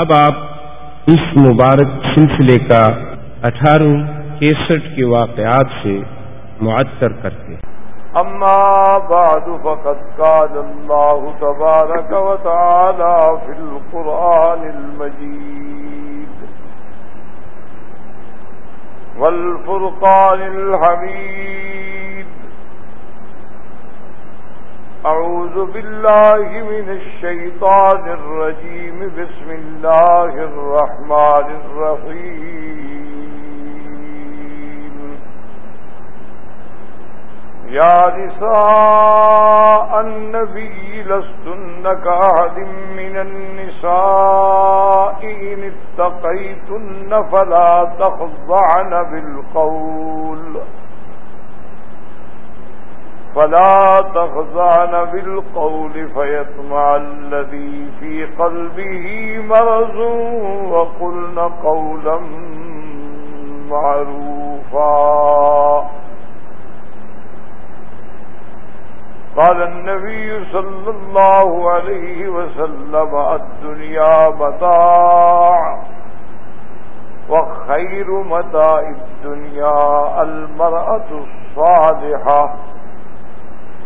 اب آپ اس مبارک سلسلے کا اٹھارہ کیسٹھ کے واقعات سے معطر کرتے ہیں۔ أما بعد فقد قال الله تبارك وتعالى في القرآن المجيد والفرقان الحميد أعوذ بالله من الشيطان الرجيم. بسم الله الرحمن الرحيم. يا نساء النبي لستن كأحد من النساء إن اتقيتن فلا تخضعن بالقول. فلا تخضعن بالقول فيطمع الذي في قلبه مرض وقلن قولا معروفا. قال النبي صلى الله عليه وسلم الدنيا متاع وخير متاع الدنيا المرأة الصالحة.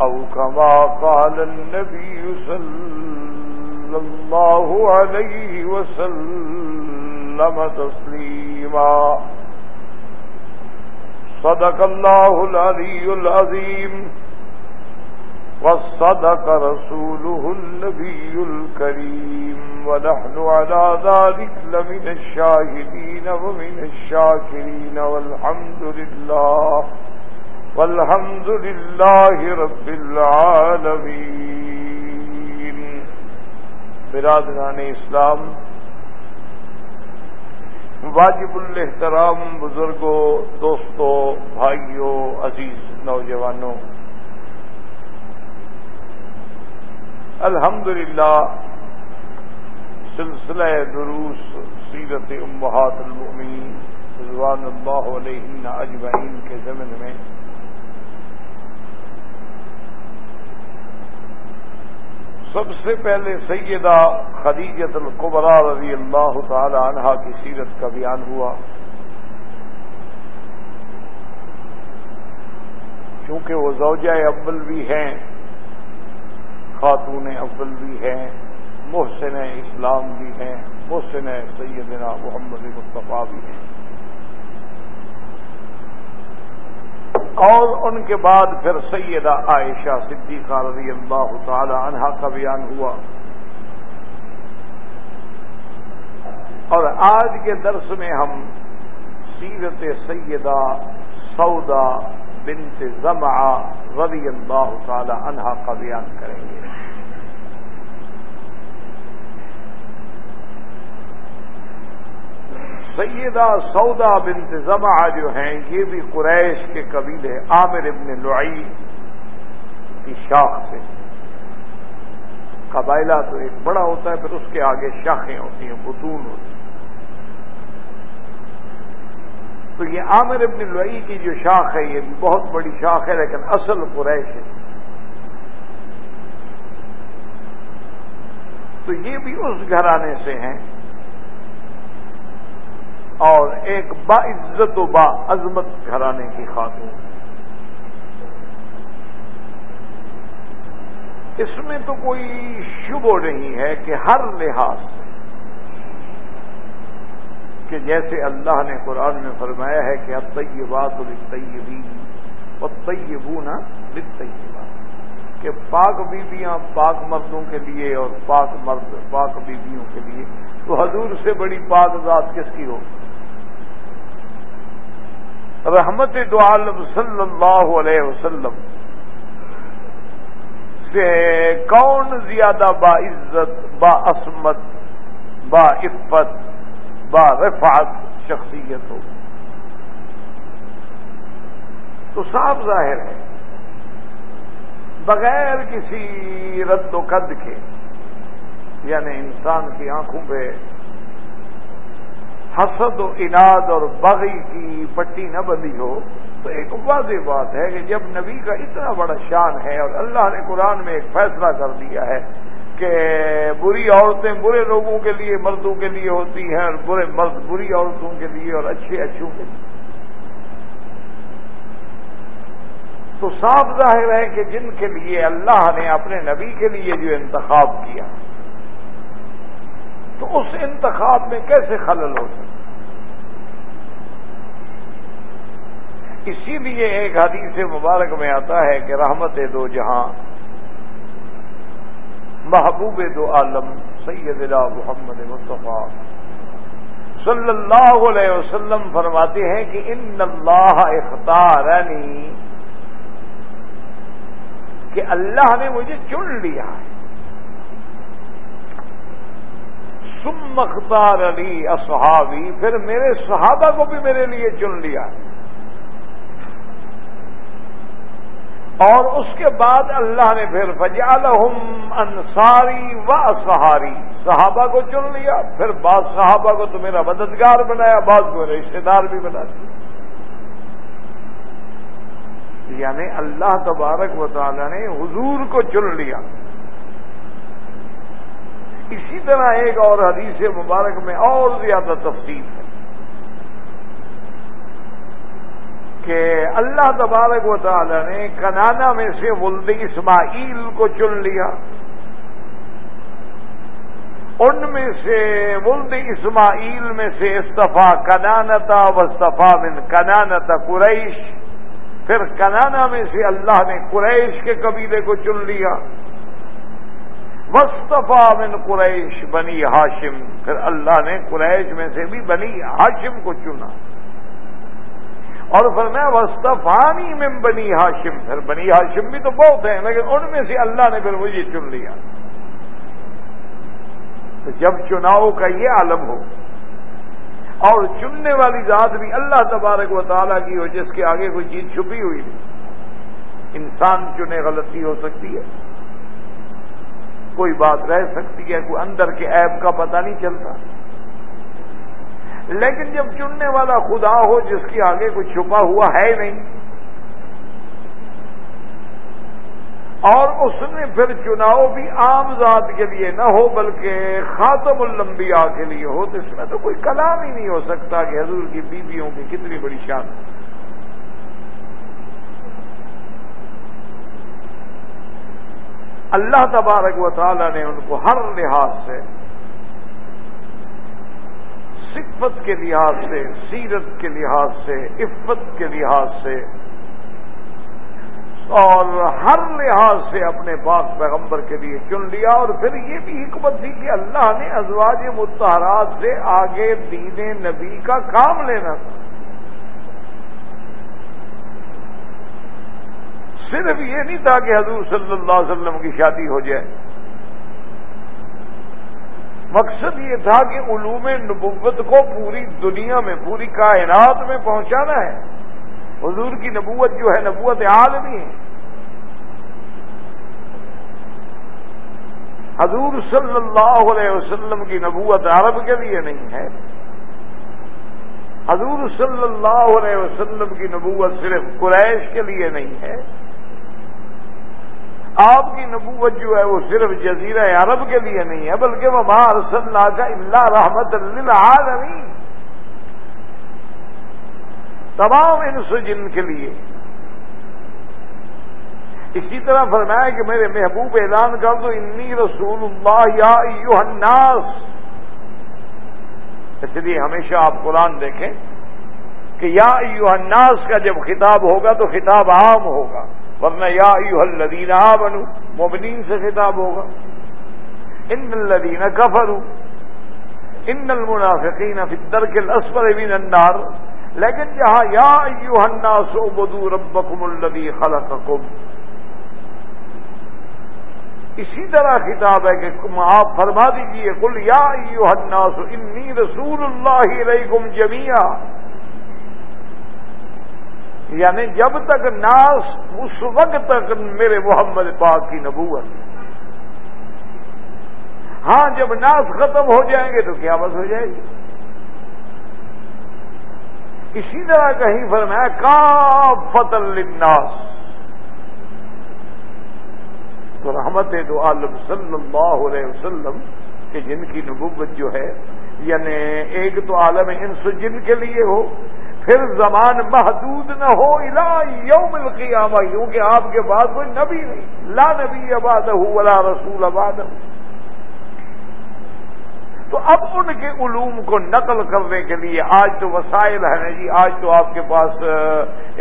أو كما قال النبي صلى الله عليه وسلم تسليما. صدق الله العلي العظيم. وصدق رسوله النبي الكريم. ونحن على ذلك لمن الشاهدين ومن الشاكرين. والحمد لله. والحمد لله رب العالمين برادران اسلام، واجب الاحترام بزرگوں، دوستوں، بھائیوں، عزیز نوجوانوں الحمد للہ سلسلہ دروس سیرت امہات المؤمنین رضوان اللہ علیہ اجمعین کے زمن میں سب سے پہلے سیدہ خدیجت القبرا رضی اللہ تعالی عنہا کی سیرت کا بیان ہوا۔ کیونکہ وہ زوجہ اول بھی ہیں، خاتون اول بھی ہیں، محسن اسلام بھی ہیں، محسن سیدنا محمد مصطفیٰ بھی ہیں۔ اور ان کے بعد پھر سیدہ عائشہ صدیقہ رضی اللہ تعالی عنہا کا بیان ہوا؟ اور آج کے درس میں ہم سیرت سیدہ سودا بنت زمعہ رضی اللہ تعالی عنہا کا بیان کریں گے۔ سیدہ سودا بنت زمع جو ہیں، یہ بھی قریش کے قبیلے عامر ابن لعی کی شاخ سے۔ قبائلہ تو ایک بڑا ہوتا ہے، پھر اس کے آگے شاخیں ہوتی ہیں، بتون ہوتی ہیں۔ تو یہ عامر ابن لعی کی جو شاخ ہے، یہ بھی بہت بڑی شاخ ہے، لیکن اصل قریش ہے۔ تو یہ بھی اس گھرانے سے ہیں۔ اور ایک با عزت و با عظمت گھرانے کی خاتون اس میں تو کوئی شبو نہیں ہے کہ ہر لحاظ سے کہ جیسے اللہ نے قرآن میں فرمایا ہے کہ اب طیبات الطیبین اور طیبون طیبات کہ پاک بیویاں پاک مردوں کے لیے اور پاک مرد پاک بیویوں کے لیے۔ تو حضور سے بڑی پاک ذات کس کی ہو رحمت دو عالم صلی اللہ علیہ وسلم سے کون زیادہ با عزت، با عصمت، با عفت، با رفعت شخصیت ہو؟ تو صاف ظاہر ہے، بغیر کسی رد و قد کے یعنی انسان کی آنکھوں پہ حسد و اناد اور بغی کی پٹی نہ بندی ہو، تو ایک واضح بات ہے کہ جب نبی کا اتنا بڑا شان ہے اور اللہ نے قرآن میں ایک فیصلہ کر دیا ہے کہ بری عورتیں برے لوگوں کے لیے مردوں کے لیے ہوتی ہیں اور برے مرد بری عورتوں کے لیے اور اچھے اچھوں کے لیے۔ تو صاف ظاہر ہے کہ جن کے لیے اللہ نے اپنے نبی کے لیے جو انتخاب کیا تو اس انتخاب میں کیسے خلل ہو سکتا؟ اسی لیے ایک حدیث مبارک میں آتا ہے کہ رحمت دو جہاں، محبوب دو عالم سید محمد مصطفیٰ صلی اللہ علیہ وسلم فرماتے ہیں کہ ان اللہ اختارنی، کہ اللہ نے مجھے چن لیا ہے۔ سم مختار علی اصحابی، پھر میرے صحابہ کو بھی میرے لیے چن لیا۔ اور اس کے بعد اللہ نے پھر فجالحم انصاری و سہاری صحابہ کو چن لیا، پھر بعض صحابہ کو تو میرا مددگار بنایا، بعض کو رشتے دار بھی بنا دیا۔ یعنی اللہ تبارک و تعالی نے حضور کو چن لیا۔ اسی طرح ایک اور حدیث مبارک میں اور زیادہ تفصیل ہے کہ اللہ تبارک و تعالی نے کنانا میں سے ولد اسماعیل کو چن لیا۔ ان میں سے ولد اسماعیل میں سے استفا کنانتا وصطفیٰ من کنانتا قریش۔ پھر کنانا میں سے اللہ نے قریش کے قبیلے کو چن لیا۔ وصطفیٰ من قریش بنی ہاشم پھر اللہ نے قریش میں سے بھی بنی ہاشم کو چنا۔ اور پھر میں وسطفانی میں بنی ہاشم پھر بنی ہاشم بھی تو بہت ہیں، لیکن ان میں سے اللہ نے پھر مجھے چن لیا۔ تو جب چناؤ کا یہ عالم ہو، اور چننے والی ذات بھی اللہ تبارک و تعالیٰ کی ہو، جس کے آگے کوئی چیز چھپی ہوئی نہیں۔ انسان چنے غلطی ہو سکتی ہے۔ کوئی بات رہ سکتی ہے، کوئی اندر کے ایپ کا پتہ نہیں چلتا۔ لیکن جب چننے والا خدا ہو، جس کے آگے کچھ چھپا ہوا ہے نہیں، اور اس نے پھر چناؤ بھی عام ذات کے لیے نہ ہو، بلکہ خاتم الانبیاء کے لیے ہو، تو اس میں تو کوئی کلام ہی نہیں ہو سکتا کہ حضور کی بیویوں کی کتنی بڑی شان۔ اللہ تبارک و تعالی نے ان کو ہر لحاظ سے، صفت کے لحاظ سے، سیرت کے لحاظ سے، عفت کے لحاظ سے، اور ہر لحاظ سے اپنے پاک پیغمبر کے لیے چن لیا، اور پھر یہ بھی حکمت تھی کہ اللہ نے ازواج متحرات سے آگے دین نبی کا کام لینا تھا۔ صرف یہ نہیں تھا کہ حضور صلی اللہ علیہ وسلم کی شادی ہو جائے۔ مقصد یہ تھا کہ علوم نبوت کو پوری دنیا میں، پوری کائنات میں پہنچانا ہے۔ حضور کی نبوت جو ہے، نبوت عالمی ہے۔ حضور صلی اللہ علیہ وسلم کی نبوت عرب کے لیے نہیں ہے۔ حضور صلی اللہ علیہ وسلم کی نبوت صرف قریش کے لیے نہیں ہے۔ آپ کی نبوت جو ہے وہ صرف جزیرہ عرب کے لیے نہیں ہے، بلکہ وہ مار اللہ کا اللہ رحمت للعالمین تمام انس جن کے لیے۔ اسی طرح فرمایا کہ میرے محبوب اعلان کر دو انی رسول اللہ یا الناس اس لیے ہمیشہ آپ قرآن دیکھیں کہ یا الناس کا جب خطاب ہوگا تو خطاب عام ہوگا۔ ورنہ یا ایو الذین آمنو مومنین سے خطاب ہوگا۔ ان الذین کفروا، ان المنافقین فی الدرک الاسفل من النار۔ لیکن جہاں یا ایوہ الناس عبدو ربکم الذی خلقکم۔ اسی طرح خطاب ہے کہ آپ فرما دیجیے، قل یا ایوہ الناس، انی رسول اللہ علیکم جمیعہ یعنی جب تک ناس اس وقت تک میرے محمد پاک کی نبوت۔ ہاں جب ناس ختم ہو جائیں گے تو کیا بس ہو جائے گی؟ اسی طرح کہیں فرمایا کا فتل ناس تو رحمت دو عالم صلی اللہ علیہ وسلم کہ جن کی نبوت جو ہے یعنی ایک تو عالم انس جن کے لیے ہو پھر زمان محدود نہ ہو الا یوم القیامہ، کیونکہ آپ کے بعد کوئی نبی نہیں۔ لا نبی آباد ہو ولا رسول آباد ہو تو اب ان کے علوم کو نقل کرنے کے لیے آج تو وسائل ہیں جی آج تو آپ کے پاس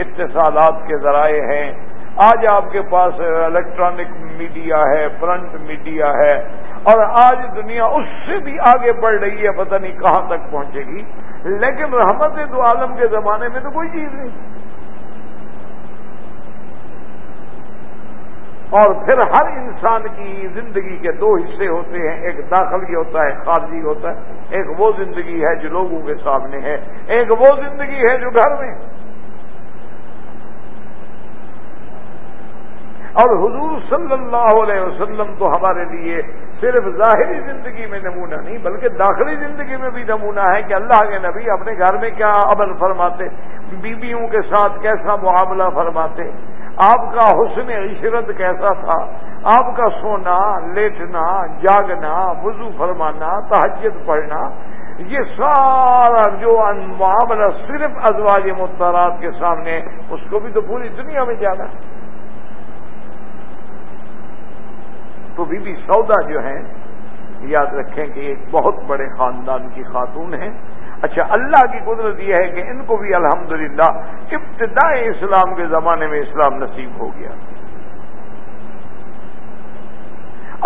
اتصالات کے ذرائع ہیں۔ آج آپ کے پاس الیکٹرانک میڈیا ہے پرنٹ میڈیا ہے۔ اور آج دنیا اس سے بھی آگے بڑھ رہی ہے، پتہ نہیں کہاں تک پہنچے گی۔ لیکن رحمت دو عالم کے زمانے میں تو کوئی چیز نہیں۔ اور پھر ہر انسان کی زندگی کے دو حصے ہوتے ہیں۔ ایک داخلی ہوتا ہے، خارجی ہوتا ہے۔ ایک وہ زندگی ہے جو لوگوں کے سامنے ہے۔ ایک وہ زندگی ہے جو گھر میں۔ اور حضور صلی اللہ علیہ وسلم تو ہمارے لیے صرف ظاہری زندگی میں نمونہ نہیں، بلکہ داخلی زندگی میں بھی نمونہ ہے کہ اللہ کے نبی اپنے گھر میں کیا عمل فرماتے، بیویوں کے ساتھ کیسا معاملہ فرماتے، آپ کا حسن عشرت کیسا تھا، آپ کا سونا، لیٹنا، جاگنا، وضو فرمانا تحجد پڑھنا، یہ سارا جو معاملہ صرف ازواج مختارات کے سامنے، اس کو بھی تو پوری دنیا میں جانا۔ ہے تو بی بی سودا جو ہیں، یاد رکھیں کہ ایک بہت بڑے خاندان کی خاتون ہیں۔ اچھا اللہ کی قدرت یہ ہے کہ ان کو بھی الحمدللہ ابتدائی اسلام کے زمانے میں اسلام نصیب ہو گیا۔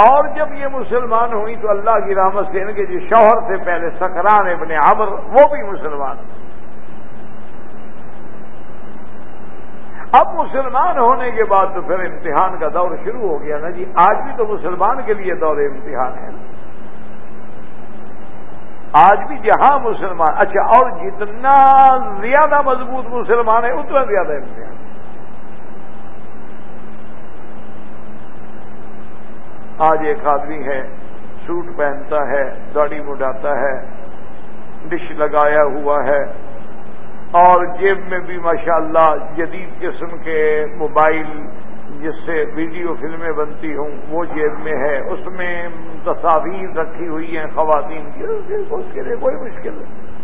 اور جب یہ مسلمان ہوئی تو اللہ کی رحمت سے ان کے جو شوہر سے پہلے سکران ابن عمر، وہ بھی مسلمان ہوئے اب مسلمان ہونے کے بعد تو پھر امتحان کا دور شروع ہو گیا نا جی آج بھی تو مسلمان کے لیے دور امتحان ہے۔ آج بھی جہاں مسلمان اچھا اور جتنا زیادہ مضبوط مسلمان ہے اتنا زیادہ امتحان۔ آج ایک آدمی ہے، سوٹ پہنتا ہے، داڑھی مڈاتا ہے، ڈش لگایا ہوا ہے۔ اور جیب میں بھی ماشاءاللہ جدید قسم کے موبائل جس سے ویڈیو فلمیں بنتی ہوں، وہ جیب میں ہے۔ اس میں تصاویر رکھی ہوئی ہیں خواتین کی۔ اس کے لیے کوئی مشکل نہیں۔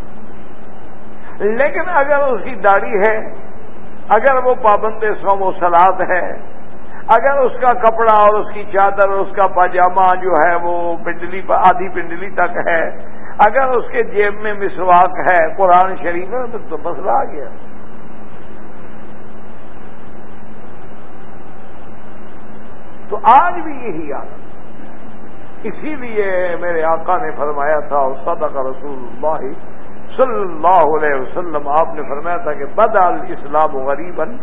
لیکن اگر اس کی داڑھی ہے، اگر وہ پابند سو و سلاد ہے، اگر اس کا کپڑا اور اس کی چادر اور اس کا پاجامہ جو ہے وہ پنڈلی آدھی پنڈلی تک ہے اگر اس کے جیب میں مسواک ہے قرآن شریف میں، تو مسئلہ آ گیا۔ تو آج بھی یہی آدمی اسی لیے میرے آقا نے فرمایا تھا، صدق رسول اللہ صلی اللہ علیہ وسلم، آپ نے فرمایا تھا کہ بد الاسلام غریباً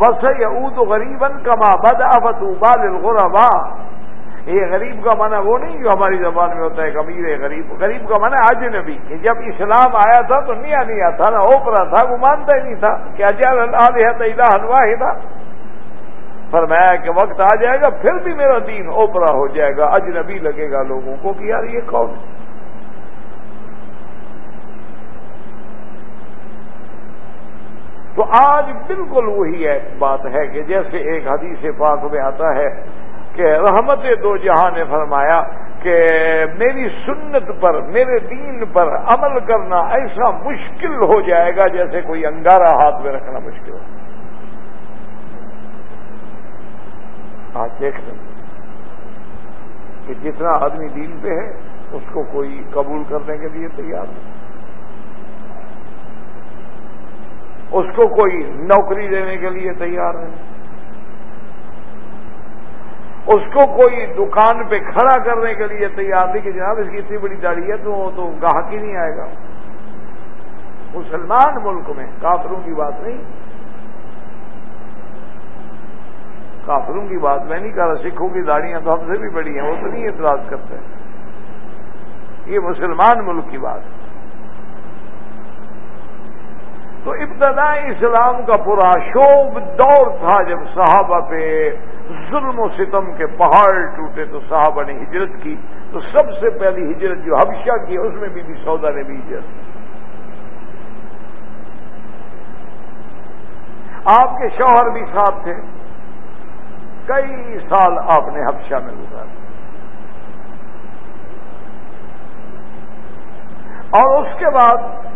وس اود غریباً کما بد ابت ابال الغربا یہ غریب کا معنی وہ نہیں جو ہماری زبان میں ہوتا ہے امیر غریب غریب کا معنی آج نبی، کہ جب اسلام آیا تھا تو نیا نیا تھا نا اوپرا تھا، وہ مانتا ہی نہیں تھا کہ اجال اللہ ہنوا ہی تھا فرمایا کہ وقت آ جائے گا، پھر بھی میرا دین اوپرا ہو جائے گا، اجنبی لگے گا لوگوں کو کہ یار یہ کون؟ تو آج بالکل وہی ایک بات ہے کہ جیسے ایک حدیث پاک میں آتا ہے کہ رحمت دو جہاں نے فرمایا کہ میری سنت پر، میرے دین پر عمل کرنا ایسا مشکل ہو جائے گا جیسے کوئی انگارہ ہاتھ میں رکھنا مشکل ہو۔ آج دیکھ لیں کہ جتنا آدمی دین پہ ہے، اس کو کوئی قبول کرنے کے لیے تیار نہیں۔ اس کو کوئی نوکری دینے کے لیے تیار نہیں۔ اس کو کوئی دکان پہ کھڑا کرنے کے لیے تیار نہیں کہ جناب اس کی اتنی بڑی داڑھی ہے تو وہ تو گاہک ہی نہیں آئے گا۔ مسلمان ملک میں کافروں کی بات نہیں۔ کافروں کی بات میں نہیں کہہ رہا، سکھوں کی داڑیاں تو ہم سے بھی بڑی ہیں، وہ تو نہیں اعتراض کرتے۔ یہ مسلمان ملک کی بات۔ تو ابتدائی اسلام کا پورا شوب دور تھا جب صحابہ پہ ظلم و ستم کے پہاڑ ٹوٹے تو صحابہ نے ہجرت کی تو سب سے پہلی ہجرت جو حبشہ کی اس میں بھی, بھی سودا نے بھی ہجرت کی۔ آپ کے شوہر بھی ساتھ تھے۔ کئی سال آپ نے حبشہ میں گزارے۔ اور اس کے بعد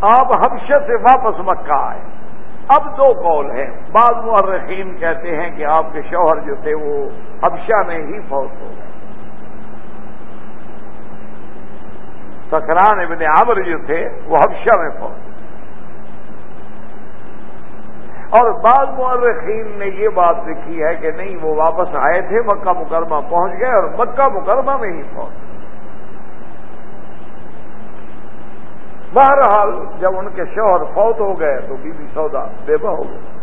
آپ حبشہ سے واپس مکہ آئے۔ اب دو قول ہیں۔ بعض مورخین کہتے ہیں کہ آپ کے شوہر جو تھے وہ حبشہ میں ہی فوت ہو گئے۔ سکران ابن عامر جو تھے وہ حبشہ میں فوت اور بعض مورخین نے یہ بات لکھی ہے کہ نہیں، وہ واپس آئے تھے مکہ مکرمہ، پہنچ گئے اور مکہ مکرمہ میں ہی پہنچ بہرحال جب ان کے شوہر فوت ہو گئے تو بی بی سودا بےبا ہو گئی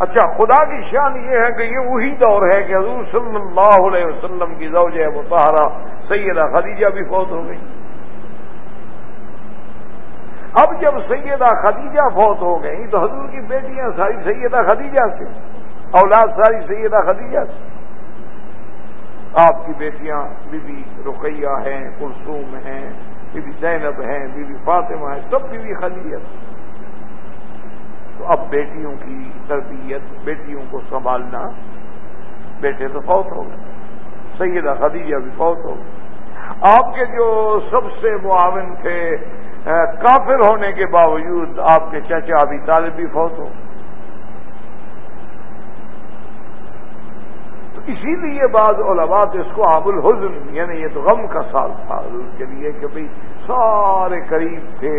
اچھا خدا کی شان یہ ہے کہ یہ وہی دور ہے کہ حضور صلی اللہ علیہ وسلم کی زوج ہے مطالعہ سیدہ خدیجہ بھی فوت ہو گئی۔ اب جب سیدہ خدیجہ فوت ہو گئی تو حضور کی بیٹیاں ساری سیدہ خدیجہ سے اولاد ساری سیدہ خدیجہ سے آپ کی بیٹیاں بی بی رقیہ ہیں، کلثوم ہیں بی بی زینب ہیں بی بی فاطمہ ہیں، سب بی بی تو اب بیٹیوں کی تربیت، بیٹیوں کو سنبھالنا، بیٹے تو فوت ہو گئے۔ سیدہ خدیجہ بھی فوت ہو گئے۔ آپ کے جو سب سے معاون تھے کافر ہونے کے باوجود آپ کے چچا ابھی طالب بھی فوت ہو گئے۔ اسی لیے بعض علماء اس کو عام الحزن یعنی یہ تو غم کا سال تھا اس کے لیے کہ بھئی سارے قریب تھے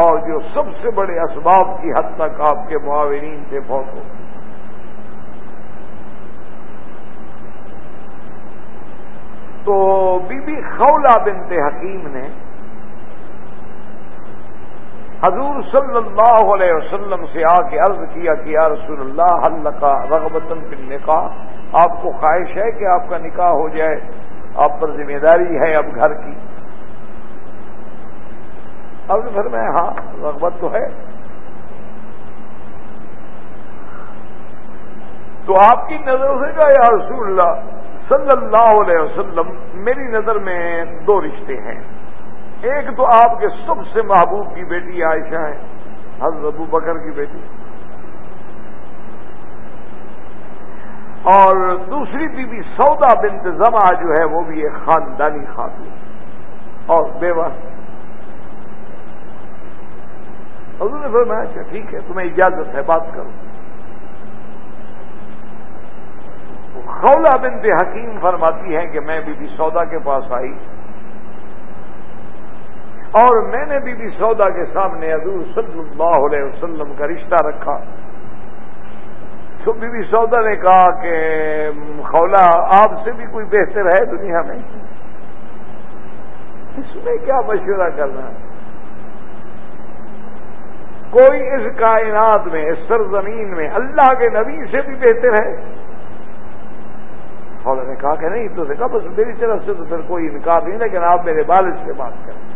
اور جو سب سے بڑے اسباب کی حد تک آپ کے معاونین تھے فوت ہو تو بی بی خولا بنت حکیم نے حضور صلی اللہ علیہ وسلم سے آ کے عرض کیا کہ یا رسول اللہ اللہ کا رغبتن فی النکاح آپ کو خواہش ہے کہ آپ کا نکاح ہو جائے، آپ پر ذمہ داری ہے اب گھر کی۔ اب گھر میں ہاں رغبت تو ہے۔ تو آپ کی نظر سے کہا، یا رسول اللہ صلی اللہ علیہ وسلم، میری نظر میں دو رشتے ہیں۔ ایک تو آپ کے سب سے محبوب کی بیٹی عائشہ ہے، حضرت ابو بکر کی بیٹی۔ اور دوسری بیوی سودا بنت زما جو ہے وہ بھی ایک خاندانی خاتون اور بیوہ۔ حضور نے فرمایا اچھا ٹھیک ہے، تمہیں اجازت ہے، بات کرو۔ خولا بنت حکیم فرماتی ہے کہ میں بی بی سودا کے پاس آئی۔ اور میں نے بی بی سودا کے سامنے حضور صلی اللہ علیہ وسلم کا رشتہ رکھا۔ تو بی بی سودا نے کہا کہ خولا آپ سے بھی کوئی بہتر ہے دنیا میں؟ اس میں کیا مشورہ کرنا؟ ہے کوئی اس کائنات میں، اس سرزمین میں اللہ کے نبی سے بھی بہتر ہے؟ خولا نے کہا کہ نہیں، تو نے کہا بس میری طرف سے تو پھر کوئی انکار نہیں، لیکن آپ میرے والد سے بات کریں۔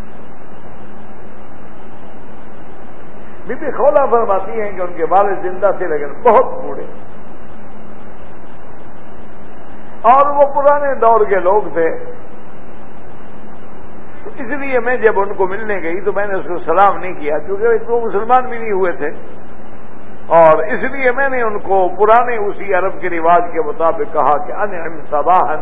بی بی خولا فرماتی ہیں کہ ان کے والد زندہ تھے لیکن بہت بوڑھے۔ اور وہ پرانے دور کے لوگ تھے۔ تو اس لیے میں جب ان کو ملنے گئی تو میں نے اس کو سلام نہیں کیا کیونکہ وہ مسلمان بھی نہیں ہوئے تھے۔ اور اس لیے میں نے ان کو پرانے اسی عرب کے رواج کے مطابق کہا کہ ان صباہن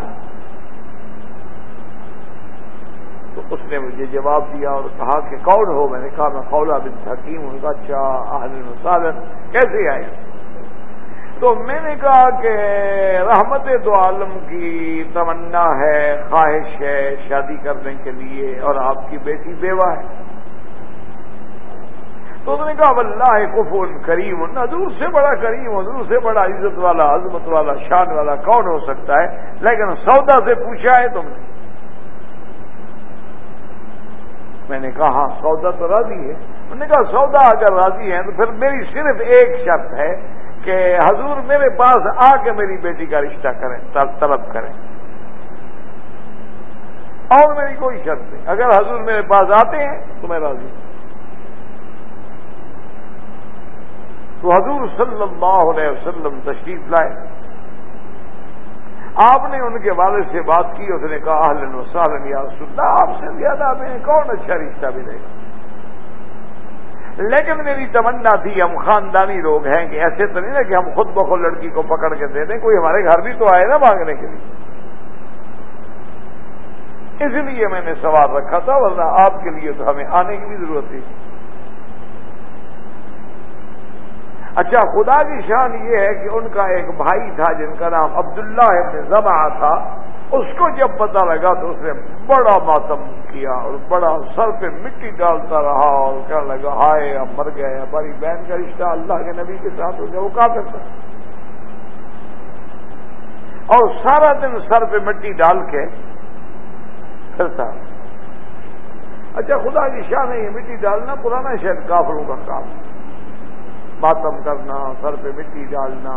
تو اس نے مجھے جواب دیا اور کہا کہ کون ہو؟ میں نے کہا، میں خولا بن حکیم ہوں۔ اچھا اہل کیسے آئے؟ تو میں نے کہا کہ رحمت دو عالم کی تمنا ہے، خواہش ہے شادی کرنے کے لیے اور آپ کی بیٹی بیوہ ہے۔ تو انہوں نے کہا اللہ کفون کریم، حضور سے بڑا کریم، حضور سے بڑا عزت والا، عظمت والا، شان والا کون ہو سکتا ہے؟ لیکن سودا سے پوچھا ہے تم نے۔ میں نے کہا ہاں سودا تو راضی ہے۔ انہوں نے کہا، سودا اگر راضی ہے تو پھر میری صرف ایک شرط ہے کہ حضور میرے پاس آ کے میری بیٹی کا رشتہ کریں طلب کریں۔ اور میری کوئی شرط نہیں۔ اگر حضور میرے پاس آتے ہیں تو میں راضی ہوں۔ تو حضور صلی اللہ علیہ وسلم تشریف لائے۔ آپ نے ان کے والد سے بات کی، اس نے کہا اہلن وسالن یا رسول اللہ، آپ سے زیادہ میں کون اچھا رشتہ ملے گا؟ لیکن میری تمنا تھی، ہم خاندانی لوگ ہیں کہ ایسے تو نہیں نا کہ ہم خود بخود لڑکی کو پکڑ کے دے دیں، کوئی ہمارے گھر بھی تو آئے نا مانگنے کے لیے۔ اس لیے میں نے سوال رکھا تھا، ورنہ آپ کے لیے تو ہمیں آنے کی بھی ضرورت تھی۔ اچھا خدا کی شان یہ ہے کہ ان کا ایک بھائی تھا جن کا نام عبداللہ ابن زبا تھا۔ اس کو جب پتا لگا تو اس نے بڑا ماتم کیا اور بڑا سر پہ مٹی ڈالتا رہا اور کہنے لگا، ہائے اب مر گئے، ہماری بہن کا رشتہ اللہ کے نبی کے ساتھ ہو گیا وہ کافر تھا؟ اور سارا دن سر پہ مٹی ڈال کے پھرتا اچھا خدا کی شاہ نہیں مٹی ڈالنا پرانا شاید کافروں کا کام۔ ماتم کرنا، سر پہ مٹی ڈالنا،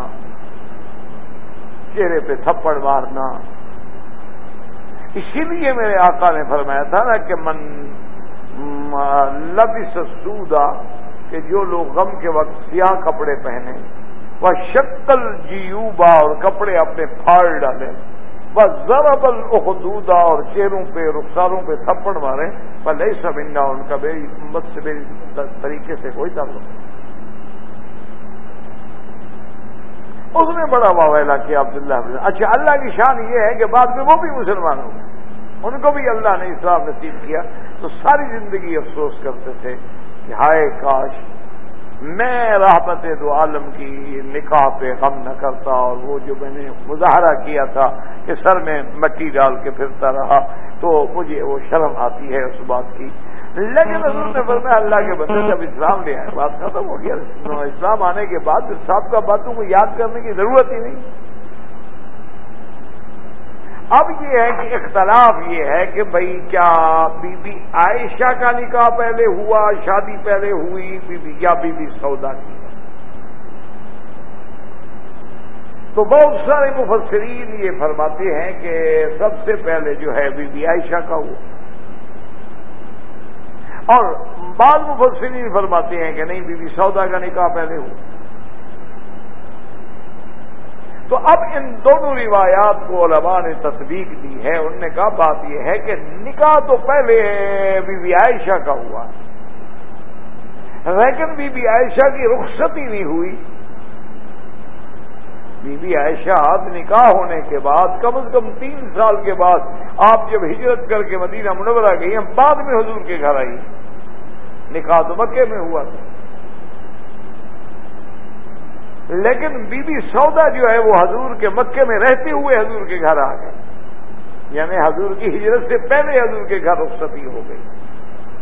چہرے پہ تھپڑ مارنا۔ اسی لیے میرے آقا نے فرمایا تھا نا کہ من لبس سودا کہ جو لوگ غم کے وقت سیاہ کپڑے پہنے، وہ شکل جیوبا اور کپڑے اپنے پھاڑ ڈالے، وہ ذرا اخدودا اور چہروں پہ، رخساروں پہ تھپڑ مارے۔ وہ لئی سمنڈا ان کا بے امت سے میری طریقے سے کوئی تعلق۔ نہیں اس نے بڑا واویلا کیا عبداللہ اچھا اللہ کی شان یہ ہے کہ بعد میں وہ بھی مسلمان ہو گئے۔ ان کو بھی اللہ نے اسلام نصیب کیا۔ تو ساری زندگی افسوس کرتے تھے کہ ہائے کاش میں رحمت دو عالم کی نکاح پہ غم نہ کرتا اور وہ جو میں نے مظاہرہ کیا تھا کہ سر میں مٹی ڈال کے پھرتا رہا، تو مجھے وہ شرم آتی ہے اس بات کی۔ لیکن حضور نے فرمایا، اللہ کے بندے جب اسلام لے آئے، بات ختم ہو گیا۔ اسلام آنے کے بعد صاحب کا باتوں کو یاد کرنے کی ضرورت ہی نہیں۔ اب یہ ہے کہ اختلاف یہ ہے کہ بھائی کیا بی بی عائشہ کا نکاح پہلے ہوا، شادی پہلے ہوئی بی بی یا بی بی سودا کی۔ تو بہت سارے مفسرین یہ فرماتے ہیں کہ سب سے پہلے جو ہے بی بی عائشہ کا ہوا۔ اور بعض مفسرین فرماتے ہیں کہ نہیں، بی بی سودا کا نکاح پہلے ہو۔ تو اب ان دونوں روایات کو علماء نے تصدیق دی ہے۔ انہوں نے کہا، بات یہ ہے کہ نکاح تو پہلے بی بی عائشہ کا ہوا۔ لیکن بی بی عائشہ کی رخصت ہی نہیں ہوئی۔ بی بی عائشہ نکاح ہونے کے بعد کم از کم تین سال کے بعد آپ جب ہجرت کر کے مدینہ منورہ گئی ہیں بعد میں حضور کے گھر آئی نکاح تو مکے میں ہوا تھا۔ لیکن بی بی سودا جو ہے وہ حضور کے مکے میں رہتے ہوئے حضور کے گھر آ گئے۔ یعنی حضور کی ہجرت سے پہلے حضور کے گھر رخصتی ہو گئی۔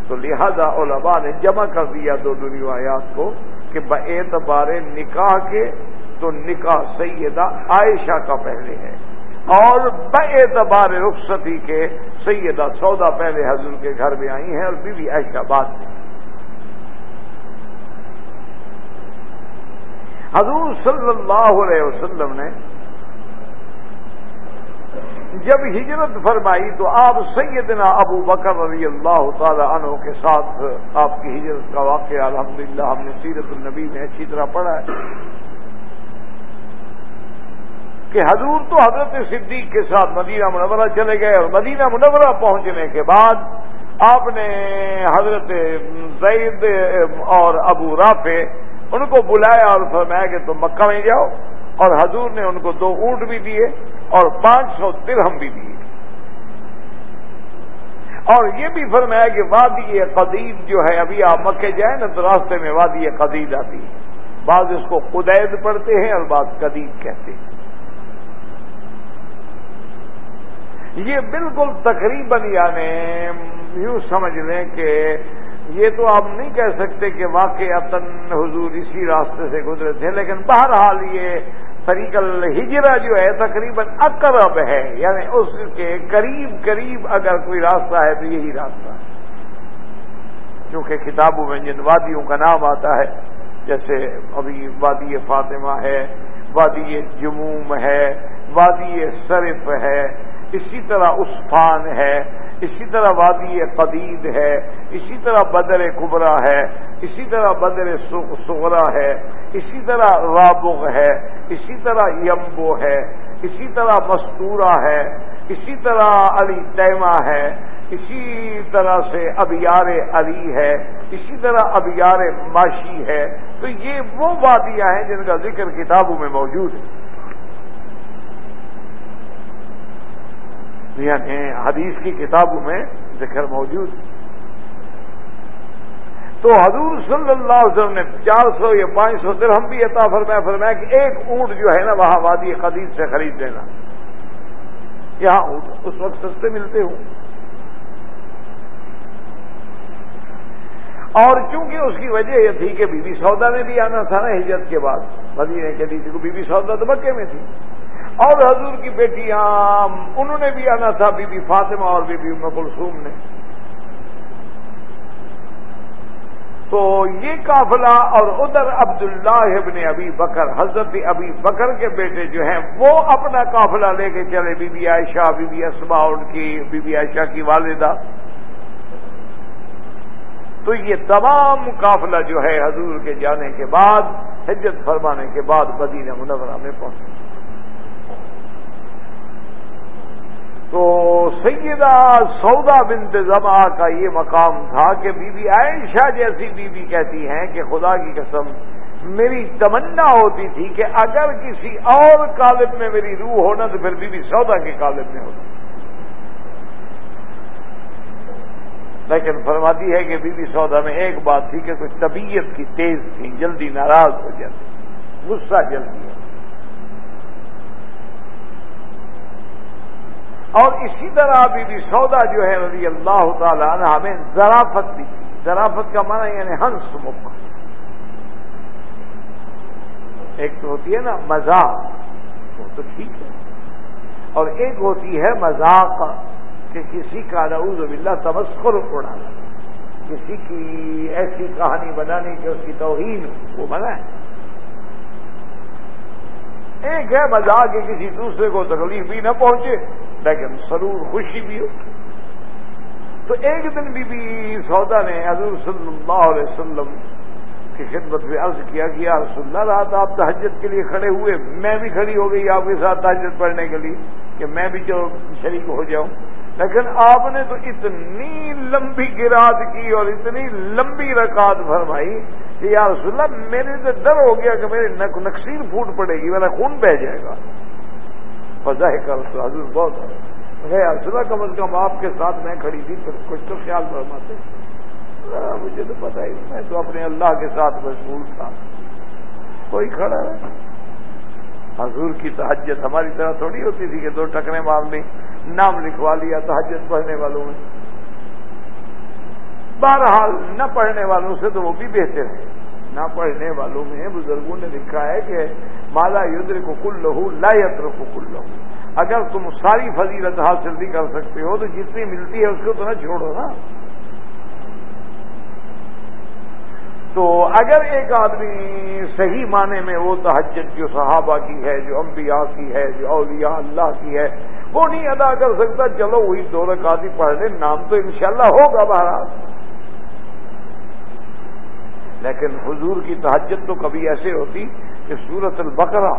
تو لہذا علماء نے جمع کر دیا دو دنیایات کو کہ اعتبار نکاح کے تو نکاح سیدہ عائشہ کا پہلے ہے۔ اور اعتبار رخصتی کے سیدہ سودا پہلے حضور کے گھر میں آئی ہیں اور بی بی عائشہ بعد میں۔ حضور صلی اللہ علیہ وسلم نے جب ہجرت فرمائی تو آپ سیدنا ابو بکر رضی اللہ تعالی عنہ کے ساتھ آپ کی ہجرت کا واقعہ الحمدللہ ہم نے سیرت النبی میں اچھی طرح پڑھا ہے۔ کہ حضور تو حضرت صدیق کے ساتھ مدینہ منورہ چلے گئے اور مدینہ منورہ پہنچنے کے بعد آپ نے حضرت زید اور ابو رافع ان کو بلایا اور فرمایا کہ تم مکہ میں جاؤ اور حضور نے ان کو دو اونٹ بھی دیے اور پانچ سو درہم بھی دیے۔ اور یہ بھی فرمایا کہ وادی قدید جو ہے ابھی آپ مکے جائیں نا تو راستے میں وادی قدید آتی ہے۔ بعض اس کو قدید پڑھتے ہیں اور بعض قدید کہتے ہیں۔ یہ بالکل تقریباً یعنی یوں سمجھ لیں کہ یہ تو آپ نہیں کہہ سکتے کہ واقع حضور اسی راستے سے گزرے تھے، لیکن بہرحال یہ طریق الحجرا جو ہے تقریباً اقرب ہے یعنی اس کے قریب قریب اگر کوئی راستہ ہے تو یہی راستہ ہے۔ کیونکہ کتابوں میں جن وادیوں کا نام آتا ہے، جیسے ابھی وادی فاطمہ ہے، وادی جموم ہے، وادی صرف ہے اسی طرح عثفان ہے اسی طرح وادی قدید ہے اسی طرح بدر کبرا ہے اسی طرح بدر سغرا ہے اسی طرح رابغ ہے اسی طرح یمبو ہے اسی طرح مستورہ ہے اسی طرح علی تیمہ ہے اسی طرح سے ابیار علی ہے اسی طرح ابیار معاشی ہے تو یہ وہ وادیاں ہیں جن کا ذکر کتابوں میں موجود ہے یعنی حدیث کی کتابوں میں ذکر موجود تو حضور صلی اللہ علیہ وسلم نے چار سو یا پانچ سو درہم بھی عطا فرمایا فرمایا کہ ایک اونٹ جو ہے نا وہاں وادی قدیر سے خرید دینا یہاں اونٹ اس وقت سستے ملتے ہوں۔ اور چونکہ اس کی وجہ یہ تھی کہ بی بی سودا نے بھی آنا تھا نا ہجرت کے بعد مدینے کے لیے بی بی سودا تو مکے میں تھی۔ اور حضور کی بیٹیاں انہوں نے بھی آنا تھا، بی بی فاطمہ اور بی بی ام کلثوم نے۔ تو یہ قافلہ اور ادھر عبداللہ ابن ابی بکر، حضرت ابی بکر کے بیٹے جو ہیں، وہ اپنا قافلہ لے کے چلے بی بی عائشہ، بی بی اسما ان کی، بی بی عائشہ کی والدہ۔ تو یہ تمام قافلہ جو ہے حضور کے جانے کے بعد حجت فرمانے کے بعد مدینہ منورہ میں پہنچے۔ تو سیدہ سودا بنت زما کا یہ مقام تھا کہ بی بی عائشہ جیسی بی بی کہتی ہیں کہ خدا کی قسم، میری تمنا ہوتی تھی کہ اگر کسی اور کالب میں میری روح ہونا تو پھر بی بی سودا کے کالب میں ہونا لیکن فرماتی ہے کہ بی بی سودا میں ایک بات تھی کہ کچھ طبیعت کی تیز تھی، جلدی ناراض ہو جاتی، غصہ جلدی ہے اور اسی طرح بی بی سودا جو ہے رضی اللہ تعالی عنہ ہمیں ذرافت بھی ذرافت کا معنی یعنی ہنس مک ایک تو ہوتی ہے نا مذاق، وہ تو ٹھیک ہے۔ اور ایک ہوتی ہے مذاق کہ کسی کا نعوذ باللہ تمسکر اڑانا کسی کی ایسی کہانی بنانے کی اس کی توہین وہ منع ہے۔ ایک ہے مزاق کہ کسی دوسرے کو تکلیف بھی نہ پہنچے۔ لیکن سرور خوشی بھی ہو۔ تو ایک دن بی بی سودا نے حضور صلی اللہ علیہ وسلم کی خدمت میں عرض کیا کہ یا رسول اللہ، رات آپ تحجت کے لیے کھڑے ہوئے، میں بھی کھڑی ہو گئی آپ کے ساتھ تحجت پڑھنے کے لیے کہ میں بھی جو شریک ہو جاؤں۔ لیکن آپ نے تو اتنی لمبی گراج کی اور اتنی لمبی رکعت فرمائی کہ یا رسول اللہ، میرے سے ڈر ہو گیا کہ میرے نقصیر پھوٹ پڑے گی، میرا خون بہ جائے گا۔ فضا کر تو حضور بہت ہے۔ رسول اللہ کم از کم آپ کے ساتھ میں کھڑی تھی پھر کچھ تو خیال فرماتے۔ مجھے تو پتا ہی میں تو اپنے اللہ کے ساتھ مشغول تھا۔ کوئی کھڑا ہے؟ حضور کی تحجت ہماری طرح تھوڑی ہوتی تھی کہ دو ٹکرے مار لی نام لکھوا لیا تحجت پڑھنے والوں میں بہرحال نہ پڑھنے والوں سے تو وہ بھی بہتر ہے۔ نہ پڑھنے والوں میں بزرگوں نے لکھا ہے کہ مالا یدر کو کل لہو لا یتر کو کل لہو اگر تم ساری فضیلت حاصل نہیں کر سکتے ہو، تو جتنی ملتی ہے اس کو تو نہ چھوڑو نا۔ تو اگر ایک آدمی صحیح معنی میں وہ تحجت جو صحابہ کی ہے، جو انبیاء کی ہے، جو اولیاء اللہ کی ہے، وہ نہیں ادا کر سکتا، چلو وہی دو رکعتی پڑھ لیں، نام تو انشاءاللہ ہوگا بہرحال۔ لیکن حضور کی تحجت تو کبھی ایسے ہوتی کہ سورت البقرہ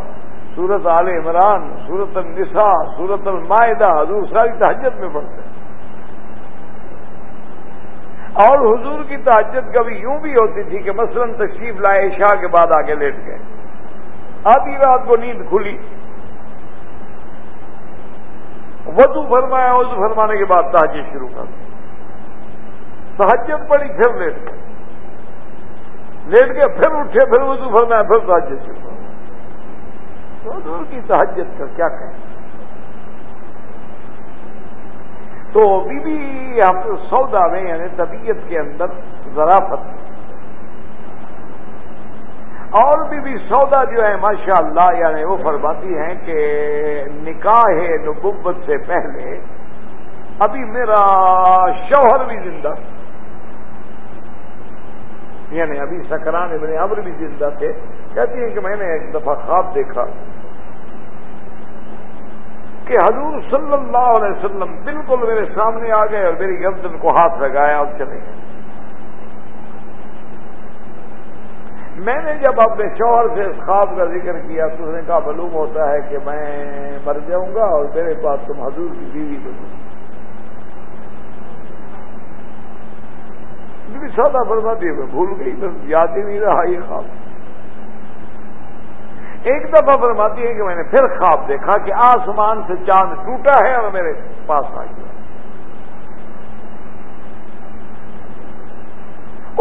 سورت عال عمران سورت النساء سورت المائدہ، حضور ساری تحجت میں پڑھتے ہیں۔ اور حضور کی تحجت کبھی یوں بھی ہوتی تھی کہ مثلا تشریف لائے شاہ کے بعد آگے لیٹ گئے۔ آدھی رات کو نیند کھلی۔ وضو فرمایا، وضو فرمانے کے بعد تحجت شروع کر دی۔ تحجت پڑی پھر لیٹ گئے۔ لیٹ گئے پھر اٹھے، پھر وضو فرمایا، پھر تحجت شروع تو حضور کی تحجت کا کیا کہیں تو بی بی سودا میں یعنی طبیعت کے اندر ذرافت اور بی بی سودا جو ہے ماشاء اللہ یعنی وہ فرماتی ہیں کہ نکاح نبوت سے پہلے ابھی میرا شوہر بھی زندہ۔ یعنی ابھی سکران ابن امر بھی زندہ تھے، کہتی ہیں کہ میں نے ایک دفعہ خواب دیکھا کہ حضور صلی اللہ علیہ وسلم بالکل میرے سامنے آ گئے اور میری گردن کو ہاتھ لگایا اور چلے گئے۔ میں نے جب اپنے شوہر سے اس خواب کا ذکر کیا تو اس نے کہا، معلوم ہوتا ہے کہ میں مر جاؤں گا اور میرے پاس تم حضور کی بیوی کو سودا فرما میں بھول گئی، بس یاد ہی نہیں رہا یہ خواب۔ ایک دفعہ فرماتی ہے کہ میں نے پھر خواب دیکھا کہ آسمان سے چاند ٹوٹا ہے اور میرے پاس آ گیا۔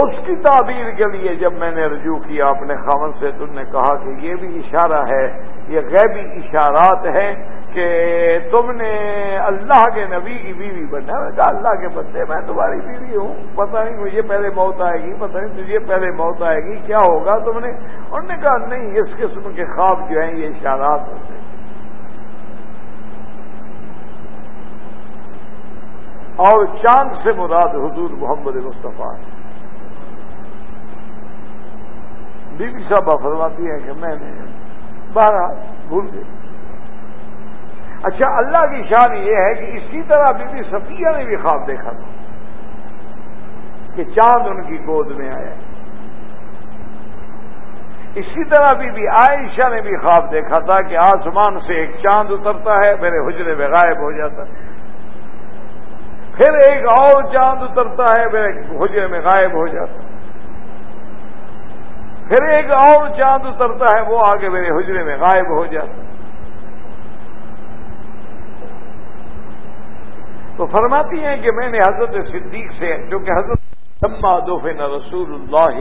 اس کی تعبیر کے لیے جب میں نے رجوع کیا اپنے خامن سے تو نے کہا کہ یہ بھی اشارہ ہے، یہ غیبی اشارات ہیں کہ تم نے اللہ کے نبی کی بیوی بننا میں کہا، اللہ کے بندے، میں تمہاری بیوی ہوں۔ پتہ نہیں، مجھے پہلے موت آئے گی، پتہ نہیں، تجھے پہلے موت آئے گی، کیا ہوگا تم نے؟ انہوں نے کہا، نہیں، اس قسم کے خواب جو ہیں، یہ اشارات ہوتے ہیں۔ اور چاند سے مراد حضور محمد مصطفیٰ۔ بی بی صاحبہ فرماتی ہے کہ میں نے بارہ بھول گئی اچھا اللہ کی شان یہ ہے کہ اسی طرح بی بی صفیہ نے بھی خواب دیکھا تھا کہ چاند ان کی گود میں آیا۔ اسی طرح بی بی عائشہ نے بھی خواب دیکھا تھا کہ آسمان سے ایک چاند اترتا ہے، میرے حجرے میں غائب ہو جاتا ہے۔ پھر ایک اور چاند اترتا ہے، میرے حجرے میں غائب ہو جاتا ہے۔ پھر ایک اور چاند اترتا ہے، وہ آگے میرے حجرے میں غائب ہو جاتا ہے۔ تو فرماتی ہیں کہ میں نے حضرت صدیق سے، جو کہ حضرت دوفن رسول اللہ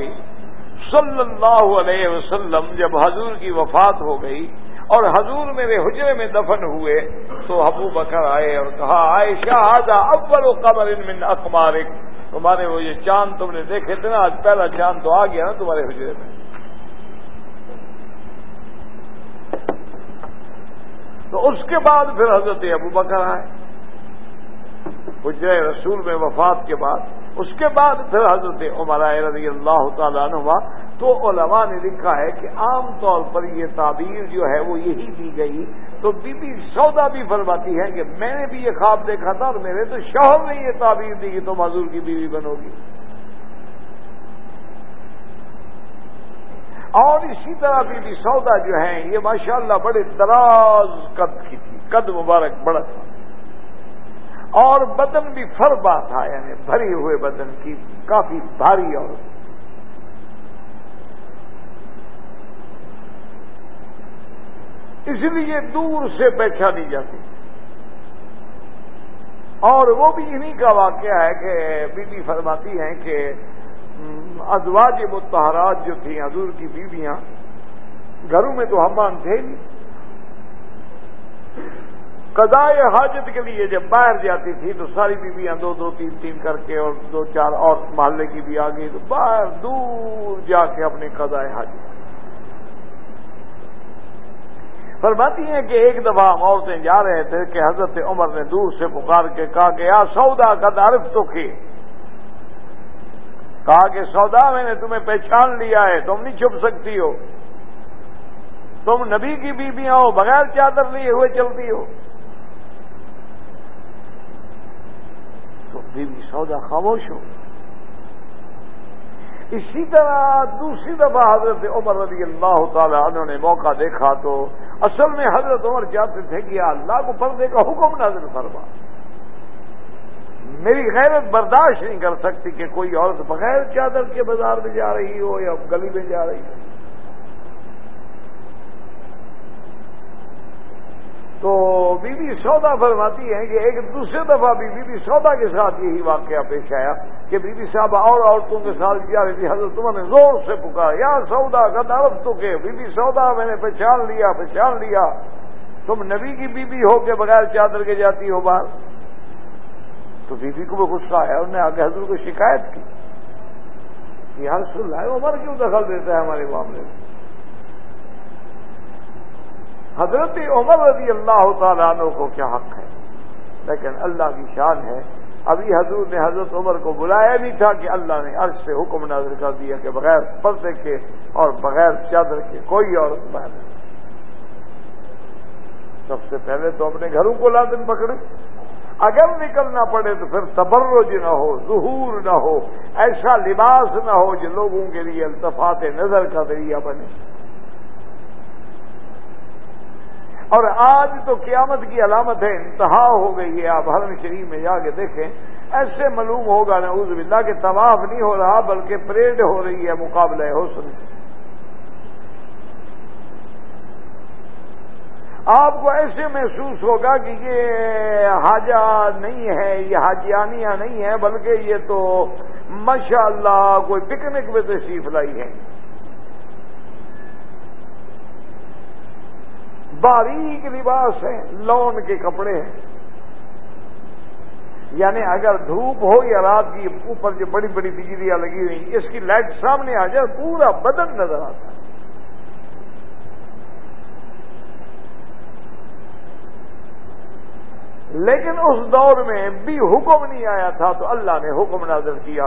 صلی اللہ علیہ وسلم جب حضور کی وفات ہو گئی اور حضور میرے حجرے میں دفن ہوئے، تو ابو بکر آئے اور کہا، عائشہ آدھا اول و قبر من اقمارک تمہارے وہ یہ چاند تم نے دیکھے تھے نا، آج پہلا چاند تو آ گیا نا تمہارے حجرے میں۔ تو اس کے بعد پھر حضرت ابو بکر آئے۔ حجر رسول میں وفات کے بعد، اس کے بعد پھر حضرت عمر رضی اللہ تعالیٰ عنہ تو علماء نے لکھا ہے کہ عام طور پر یہ تعبیر جو ہے وہ یہی دی گئی۔ تو بی بی سودا بھی فرماتی ہے کہ میں نے بھی یہ خواب دیکھا تھا اور میرے تو شوہر نے یہ تعبیر دی کہ تم حضور کی بیوی بنو گی۔ اور اسی طرح بی بی سودا جو ہیں، یہ ماشاءاللہ بڑے دراز قد کی تھی۔ قد مبارک بڑا تھا۔ اور بدن بھی فربا تھا یعنی بھری ہوئے بدن کی کافی بھاری اور اس لیے دور سے پہچانی جاتی۔ اور وہ بھی انہی کا واقعہ ہے کہ بی بی فرماتی ہیں کہ ازواج متحرات جو تھیں، حضور کی بیویاں، گھروں میں تو ہمان تھے نہیں۔ قضاء حاجت کے لیے جب باہر جاتی تھی تو ساری بیویاں دو دو تین تین کر کے اور دو چار اور محلے کی بھی آ گئی تو باہر دور جا کے اپنے قضاء حاجت فرماتی ہیں کہ ایک دفعہ ہم عورتیں جا رہے تھے کہ حضرت عمر نے دور سے پکار کے کہا کہ یا سودا کا تعارف تو کی کہا کہ سودا میں نے تمہیں پہچان لیا ہے، تم نہیں چھپ سکتی ہو۔ تم نبی کی بیویاں ہو، بغیر چادر لیے ہوئے چلتی ہو۔ تو بی بی سودا خاموش ہو۔ اسی طرح دوسری دفعہ حضرت عمر رضی اللہ تعالی عنہ نے موقع دیکھا تو اصل میں حضرت عمر چاہتے تھے کہ اللہ کو پردے کا حکم نازل فرما۔ میری غیرت برداشت نہیں کر سکتی کہ کوئی عورت بغیر چادر کے بازار میں جا رہی ہو یا گلی میں جا رہی ہو۔ تو بی بی سودا فرماتی ہے کہ ایک دوسرے دفعہ بھی بی بی سودا کے ساتھ یہی واقعہ پیش آیا کہ بی بی صاحبہ اور عورتوں کے ساتھ کیا رہی تھی، حضرت تمہوں نے زور سے پکارا، یا سودا کا طرف تو کہ بی بی سودا میں نے پہچان لیا پہچان لیا۔ تم نبی کی بیوی بی ہو کے بغیر چادر کے جاتی ہو باہر۔ تو بی بی کو بھی غصہ آیا، انہوں نے آگے حضرت کو شکایت کی کہ ہر سل ہے عمر کیوں دخل دیتا ہے ہمارے معاملے میں؟ حضرت عمر رضی اللہ تعالیٰ عنہ کو کیا حق ہے؟ لیکن اللہ کی شان ہے۔ ابھی حضور نے حضرت عمر کو بلایا نہیں تھا کہ اللہ نے عرش سے حکم نازل کر دیا کہ بغیر پردے کے اور بغیر چادر کے کوئی عورت باہر سب سے پہلے تو اپنے گھروں کو لازم پکڑے۔ اگر نکلنا پڑے تو پھر تبرج نہ ہو، ظہور نہ ہو، ایسا لباس نہ ہو جو لوگوں کے لیے التفاط نظر کا ذریعہ بنے۔ اور آج تو قیامت کی علامت ہے، انتہا ہو گئی ہے۔ آپ حرم شریف میں جا کے دیکھیں، ایسے معلوم ہوگا، نعوذ باللہ، کہ طواف نہیں ہو رہا، بلکہ پریڈ ہو رہی ہے مقابلہ حسن آپ کو ایسے محسوس ہوگا کہ یہ حاجہ نہیں ہے، یہ حاجیانیاں نہیں ہے، بلکہ یہ تو ماشاء اللہ کوئی پکنک میں تشریف لائی ہے۔ باریک لباس ہے لون کے کپڑے ہیں۔ یعنی اگر دھوپ ہو یا رات کی اوپر جو بڑی بڑی بجلیاں لگی ہوئی اس کی لائٹ سامنے آ جائے، پورا بدن نظر آتا ہے۔ لیکن اس دور میں بھی حکم نہیں آیا تھا، تو اللہ نے حکم نازل کیا۔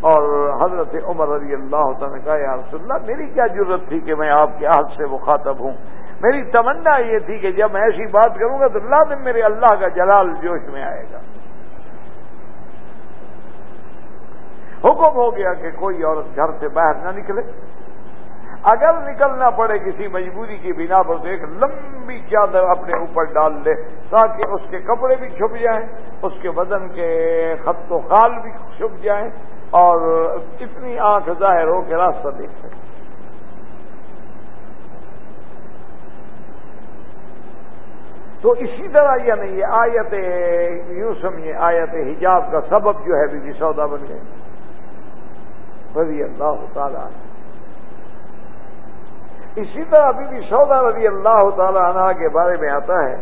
اور حضرت عمر رضی اللہ تعالیٰ نے کہا، یا رسول اللہ، میری کیا ضرورت تھی کہ میں آپ کے ہاتھ سے مخاطب ہوں؟ میری تمنا یہ تھی کہ جب میں ایسی بات کروں گا تو اللہ دن میرے اللہ کا جلال جوش میں آئے گا۔ حکم ہو گیا کہ کوئی عورت گھر سے باہر نہ نکلے۔ اگر نکلنا پڑے کسی مجبوری کی بنا پر تو ایک لمبی چادر اپنے اوپر ڈال لے تاکہ اس کے کپڑے بھی چھپ جائیں، اس کے بدن کے خط و خال بھی چھپ جائیں اور اتنی آنکھ ظاہر ہو کے راستہ دیکھ سکے۔ تو اسی طرح یعنی یہ آیت یوں سمجھے آیت حجاب کا سبب جو ہے بھی جی سودا بن گئے رضی اللہ تعالیٰ اسی طرح ابھی بھی جی سودا رضی اللہ تعالی عنہ کے بارے میں آتا ہے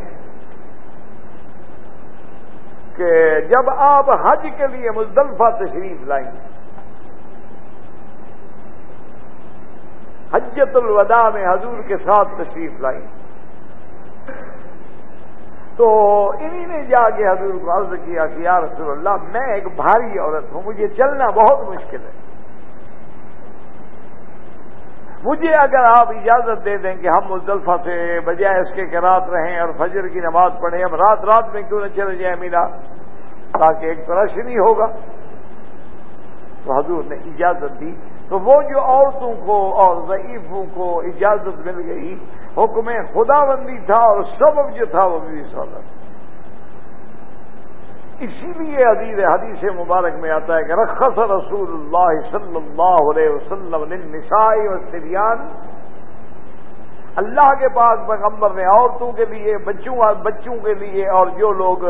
کہ جب آپ حج کے لیے مزدلفہ تشریف لائیں حجت الوداع میں حضور کے ساتھ تشریف لائیں۔ تو انہی نے جا کے حضور کو عرض کیا کہ یا رسول اللہ، میں ایک بھاری عورت ہوں، مجھے چلنا بہت مشکل ہے۔ مجھے اگر آپ اجازت دے دیں کہ ہم مزدلفہ سے بجائے اس کے کہ رات رہیں اور فجر کی نماز پڑھیں ہم رات رات میں کیوں نہ چلے جائیں میرا؟ تاکہ ایک طرح نہیں ہوگا۔ تو حضور نے اجازت دی تو وہ جو عورتوں کو اور ضعیفوں کو اجازت مل گئی، حکم خدا بندی تھا اور سبب جو تھا وہ بھی سہولت اسی لیے عزیز حدیث مبارک میں آتا ہے کہ رخص رسول اللہ صلی اللہ علیہ وسلم نسائی و سریان اللہ کے پاس پیغمبر نے عورتوں کے لیے، بچوں بچوں کے لیے اور جو لوگ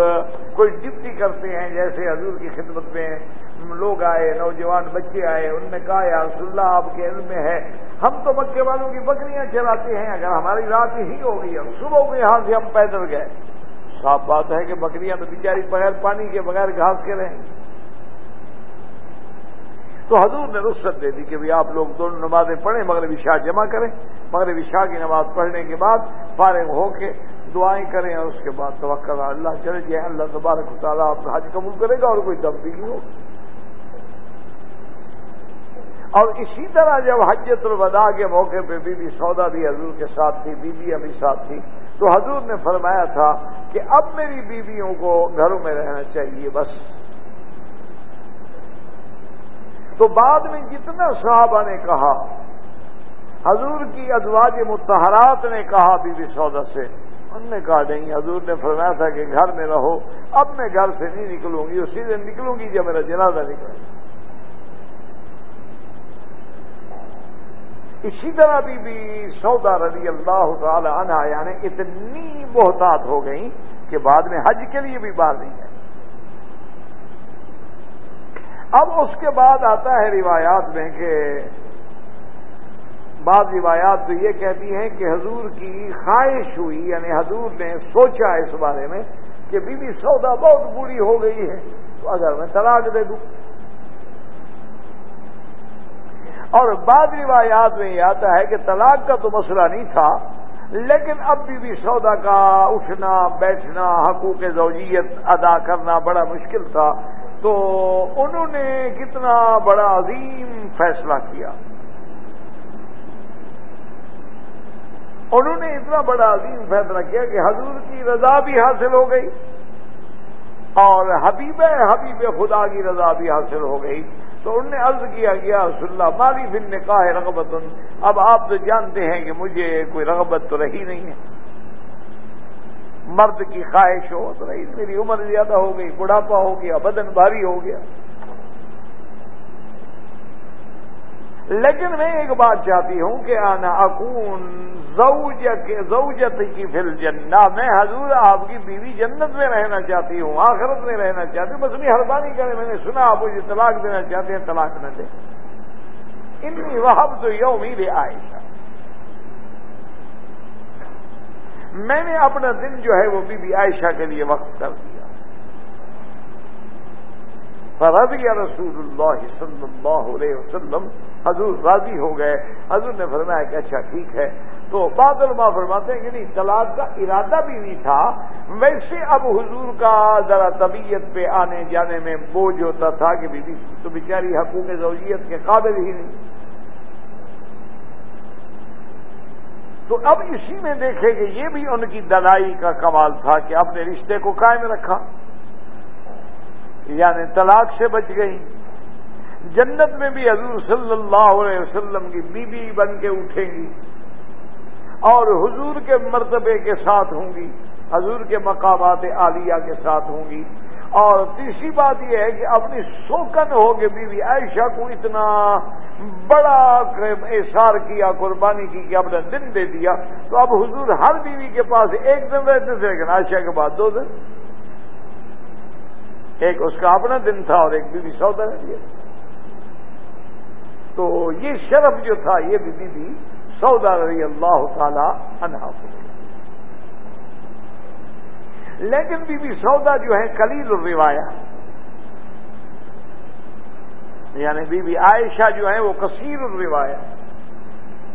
کوئی ڈپٹی کرتے ہیں، جیسے حضور کی خدمت میں لوگ آئے، نوجوان بچے آئے، ان نے کہا، یا رسول اللہ، آپ کے علم میں ہے۔ ہم تو مکے والوں کی بکریاں چلاتے ہیں، اگر ہماری رات ہی ہو گئی صبح کو یہاں سے ہم پیدل گئے۔ صاف بات ہے کہ بکریاں تو بیچاری بغیر پانی کے بغیر گھاس کے رہیں۔ تو حضور نے رخصت دے دی کہ بھی آپ لوگ دونوں نمازیں پڑھیں، مغربی شاہ جمع کریں۔ مغربی شاہ کی نماز پڑھنے کے بعد فارغ ہو کے دعائیں کریں اور اس کے بعد توقع اللہ چلے جائیں۔ اللہ تبارک و تعالیٰ آپ کا حج قبول کرے گا اور کوئی دم بھی نہیں ہوگا اور اسی طرح جب حجت الوداع کے موقع پہ بی بی سودا بھی حضور کے ساتھ تھی، بی بی ابھی ساتھ تھی، تو حضور نے فرمایا تھا کہ اب میری بیویوں کو گھروں میں رہنا چاہیے بس۔ تو بعد میں جتنا صحابہ نے کہا، حضور کی ازواج متحرات نے کہا بی بی سودا سے ان نے کہا نہیں، حضور نے فرمایا تھا کہ گھر میں رہو، اب میں گھر سے نہیں نکلوں گی، اسی دن نکلوں گی جب میرا جنازہ نکلے۔ اسی طرح بھی بھی سودا رضی اللہ تعالی عنہ یعنی اتنی بہتات ہو گئی کہ بعد میں حج کے لیے بھی باہر نہیں ہے اب اس کے بعد آتا ہے روایات میں کہ بعض روایات تو یہ کہتی ہیں کہ حضور کی خواہش ہوئی یعنی حضور نے سوچا اس بارے میں کہ بی بی سودا بہت بری ہو گئی ہے، تو اگر میں طلاق دے دوں۔ اور بعض روایات میں یہ آتا ہے کہ طلاق کا تو مسئلہ نہیں تھا، لیکن اب بھی بھی سودا کا اٹھنا، بیٹھنا، حقوق زوجیت ادا کرنا بڑا مشکل تھا۔ تو انہوں نے کتنا بڑا عظیم فیصلہ کیا۔ انہوں نے اتنا بڑا عظیم فیصلہ کیا کہ حضور کی رضا بھی حاصل ہو گئی اور حبیب حبیب خدا کی رضا بھی حاصل ہو گئی۔ تو انہوں نے عرض کیا گیا رسول اللہ مالی فن نے کہا ہے رغبت اب آپ تو جانتے ہیں کہ مجھے کوئی رغبت تو رہی نہیں ہے۔ مرد کی خواہش ہو تو نہیں میری عمر زیادہ ہو گئی، بڑھاپا ہو گیا، بدن بھاری ہو گیا۔ لیکن میں ایک بات چاہتی ہوں کہ آنا اکون زوجت کی فل جنہ میں حضور آپ کی بیوی جنت میں رہنا چاہتی ہوں، آخرت میں رہنا چاہتی ہوں، بس مہربانی کرے میں نے سنا، آپ مجھے طلاق دینا چاہتے ہیں، طلاق نہ دیں۔ انی وہب تو یہ امید عائشہ۔ میں نے اپنا دن جو ہے وہ بی بی عائشہ کے لیے وقف کر دیا۔ فرضی رسول اللہ صلی اللہ علیہ وسلم، حضور راضی ہو گئے، حضور نے فرمایا کہ اچھا ٹھیک ہے۔ تو بعض علماء فرماتے ہیں کہ نہیں طلاق کا ارادہ بھی نہیں تھا۔ ویسے اب حضور کا ذرا طبیعت پہ آنے جانے میں بوجھ ہوتا تھا کہ بیوی تو بیچاری حقوق زوجیت کے قابل ہی نہیں۔ تو اب اسی میں دیکھے کہ یہ بھی ان کی دلائی کا کمال تھا کہ اپنے رشتے کو قائم رکھا۔ یعنی طلاق سے بچ گئی۔ جنت میں بھی حضور صلی اللہ علیہ وسلم کی بیوی بی بن کے اٹھیں گی اور حضور کے مرتبے کے ساتھ ہوں گی، حضور کے مقامات عالیہ کے ساتھ ہوں گی۔ اور تیسری بات یہ ہے کہ اپنی سوکن ہو کے بیوی عائشہ کو اتنا بڑا احسار کیا، قربانی کی کہ اپنا دن دے دیا۔ تو اب حضور ہر بیوی کے پاس ایک دن رہتے تھے لیکن عائشہ کے بعد دو دن۔ ایک اس کا اپنا دن تھا اور ایک بیوی سودا رہ دیا تو یہ شرف جو تھا، یہ بھی بی سودا رضی اللہ تعالی عنہ کو لیکن بی بی سودا جو ہے کلیل الروایا یعنی بی بی عائشہ جو ہے، وہ کثیر الروایا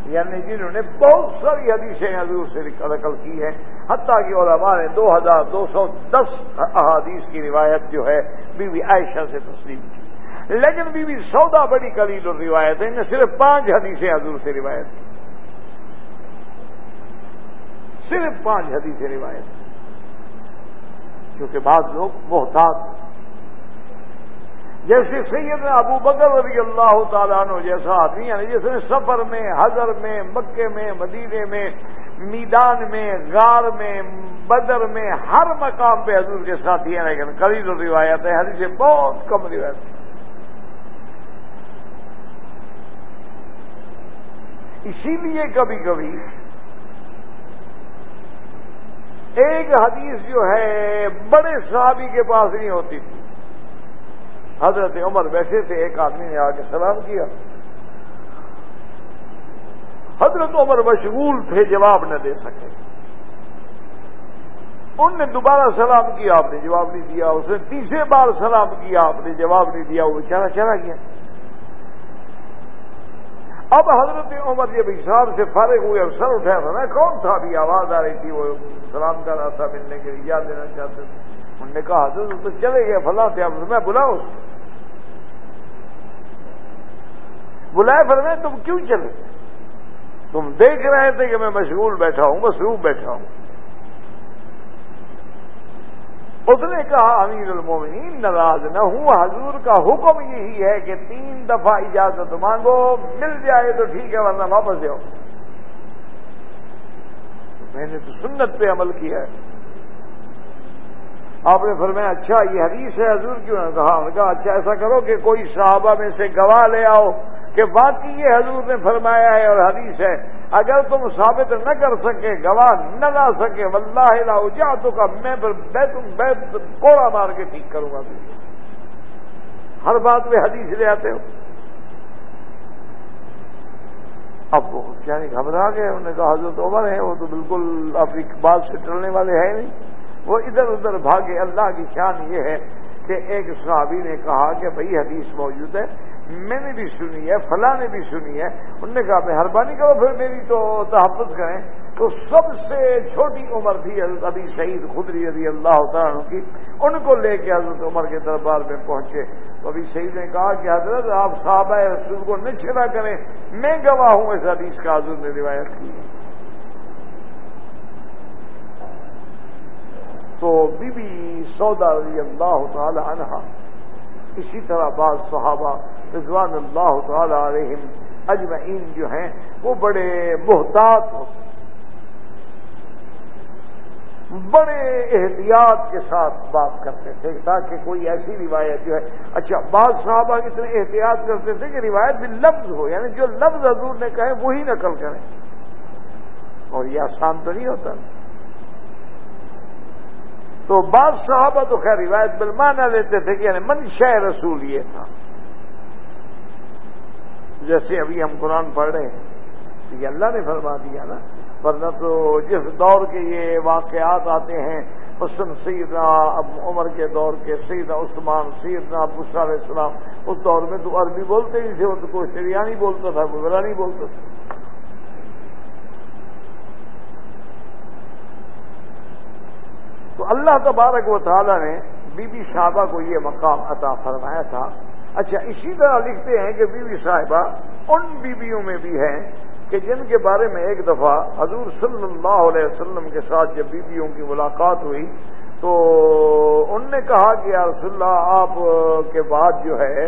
یعنی جنہوں نے بہت ساری حدیثیں حضور سے نقل کی ہیں، حتیٰ کہ علماء نے دو ہزار دو سو دس احادیث کی روایت جو ہے بی بی عائشہ سے تسلیم کی۔ لیکن بی بی سودا بڑی کلیل اور روایت ہے صرف پانچ حدیثیں حضور سے روایت کی۔ صرف پانچ حدیثیں روایت کیونکہ بعض لوگ محتاط جیسے سید ابو بکر رضی اللہ تعالیٰ عنہ جیسا آدمی یعنی جس نے سفر میں، حضر میں مکے میں، مدینے میں، میدان میں، غار میں، بدر میں، ہر مقام پہ حضور کے ساتھی ہیں لیکن کلیل روایت ہے حدیثیں بہت کم روایت ہے۔ اسی لیے کبھی کبھی ایک حدیث جو ہے، بڑے صحابی کے پاس نہیں ہوتی۔ تھی حضرت عمر بیٹھے تھے ایک آدمی نے آ کے سلام کیا۔ حضرت عمر مشغول تھے، جواب نہ دے سکے۔ ان نے دوبارہ سلام کیا، آپ نے جواب نہیں دیا۔ اس نے تیسرے بار سلام کیا، آپ نے جواب نہیں دیا، وہ چلا چلا گیا۔ اب حضرت عمر جب حساب سے فارغ ہوئے اور سر اٹھایا تھا نا کون تھا؟ ابھی آواز آ رہی تھی، وہ سلام کر رہا تھا ملنے کے لیے یاد دینا چاہتے تھے۔ انہوں نے کہا حضرت تو چلے گئے، فلاں تھے میں بلاؤ بلائے پھر میں، تم کیوں چلے؟ تم دیکھ رہے تھے کہ میں مشغول بیٹھا ہوں، مصروف بیٹھا ہوں. اس نے کہا، امیر المومنین، ناراض نہ ہوں، حضور کا حکم یہی ہے کہ تین دفعہ اجازت مانگو، مل جائے تو ٹھیک ہے، ورنہ واپس جاؤ. میں نے تو سنت پہ عمل کیا ہے۔ آپ نے فرمایا اچھا یہ حدیث ہے، حضور کیوں نے کہا؟ نے کہا اچھا ایسا کرو کہ کوئی صحابہ میں سے گواہ لے آؤ کہ باقی یہ حضور نے فرمایا ہے اور حدیث ہے۔ اگر تم ثابت نہ کر سکے، گواہ نہ لا سکے، واللہ لا جا تو کا میں بیت، کوڑا مار کے ٹھیک کروں گا۔ ہر بات میں حدیث لے آتے ہو۔ اب وہ کیا نہیں گھبرا گئے، انہوں نے کہا، حضرت عمر ہے وہ تو بالکل اب بات سے ٹلنے والے ہیں نہیں۔ وہ ادھر ادھر بھاگے، اللہ کی شان یہ ہے کہ ایک صحابی نے کہا کہ بھائی حدیث موجود ہے، میں نے بھی سنی ہے، فلاں نے بھی سنی ہے۔ انہوں نے کہا، مہربانی کرو پھر میری تو تحفظ کریں۔ تو سب سے چھوٹی عمر تھی ابھی شہید خدری رضی اللہ تعالیٰ کی۔ ان کو لے کے حضرت عمر کے دربار میں پہنچے۔ تو ابھی شہید نے کہا کہ حضرت آپ صحابہ رسول کو نہ چھڑا کریں، میں گواہ ہوں، اس حدیث کا حضرت نے روایت کی۔ تو بی بی سودا رضی اللہ تعالی عنہ اسی طرح بعض صحابہ رضوان اللہ تعالی علیہم اجمعین جو ہیں، وہ بڑے محتاط ہوتے بڑے احتیاط کے ساتھ بات کرتے تھے، تاکہ کوئی ایسی روایت جو ہے۔ اچھا بعض صحابہ اتنے احتیاط کرتے تھے کہ روایت بھی لفظ ہو یعنی جو لفظ حضور نے کہے، وہی نقل کریں۔ اور یہ آسان تو نہیں ہوتا۔ تو بعض صحابہ تو خیر روایت بلمانا لیتے تھے کہ یعنی منشا رسول یہ تھا۔ جیسے ابھی ہم قرآن پڑھ رہے ہیں، تو یہ اللہ نے فرما دیا نا، ورنہ تو جس دور کے یہ واقعات آتے ہیں، حسن سیدنا عمر کے دور کے، سیدنا عثمان، سیدنا علیہ السلام، اس دور میں تو عربی بولتے ہی تھے وہ تو کوئی سریانی بولتا تھا کوئی بلا نہیں بولتا تھا۔ تو اللہ تبارک و تعالی نے بی بی صاحبہ کو یہ مقام عطا فرمایا تھا۔ اچھا اسی طرح لکھتے ہیں کہ بی بی صاحبہ ان بیویوں میں بھی ہیں کہ جن کے بارے میں ایک دفعہ حضور صلی اللہ علیہ وسلم کے ساتھ جب بیویوں کی ملاقات ہوئی تو ان نے کہا کہ یا رسول اللہ، آپ کے بعد جو ہے،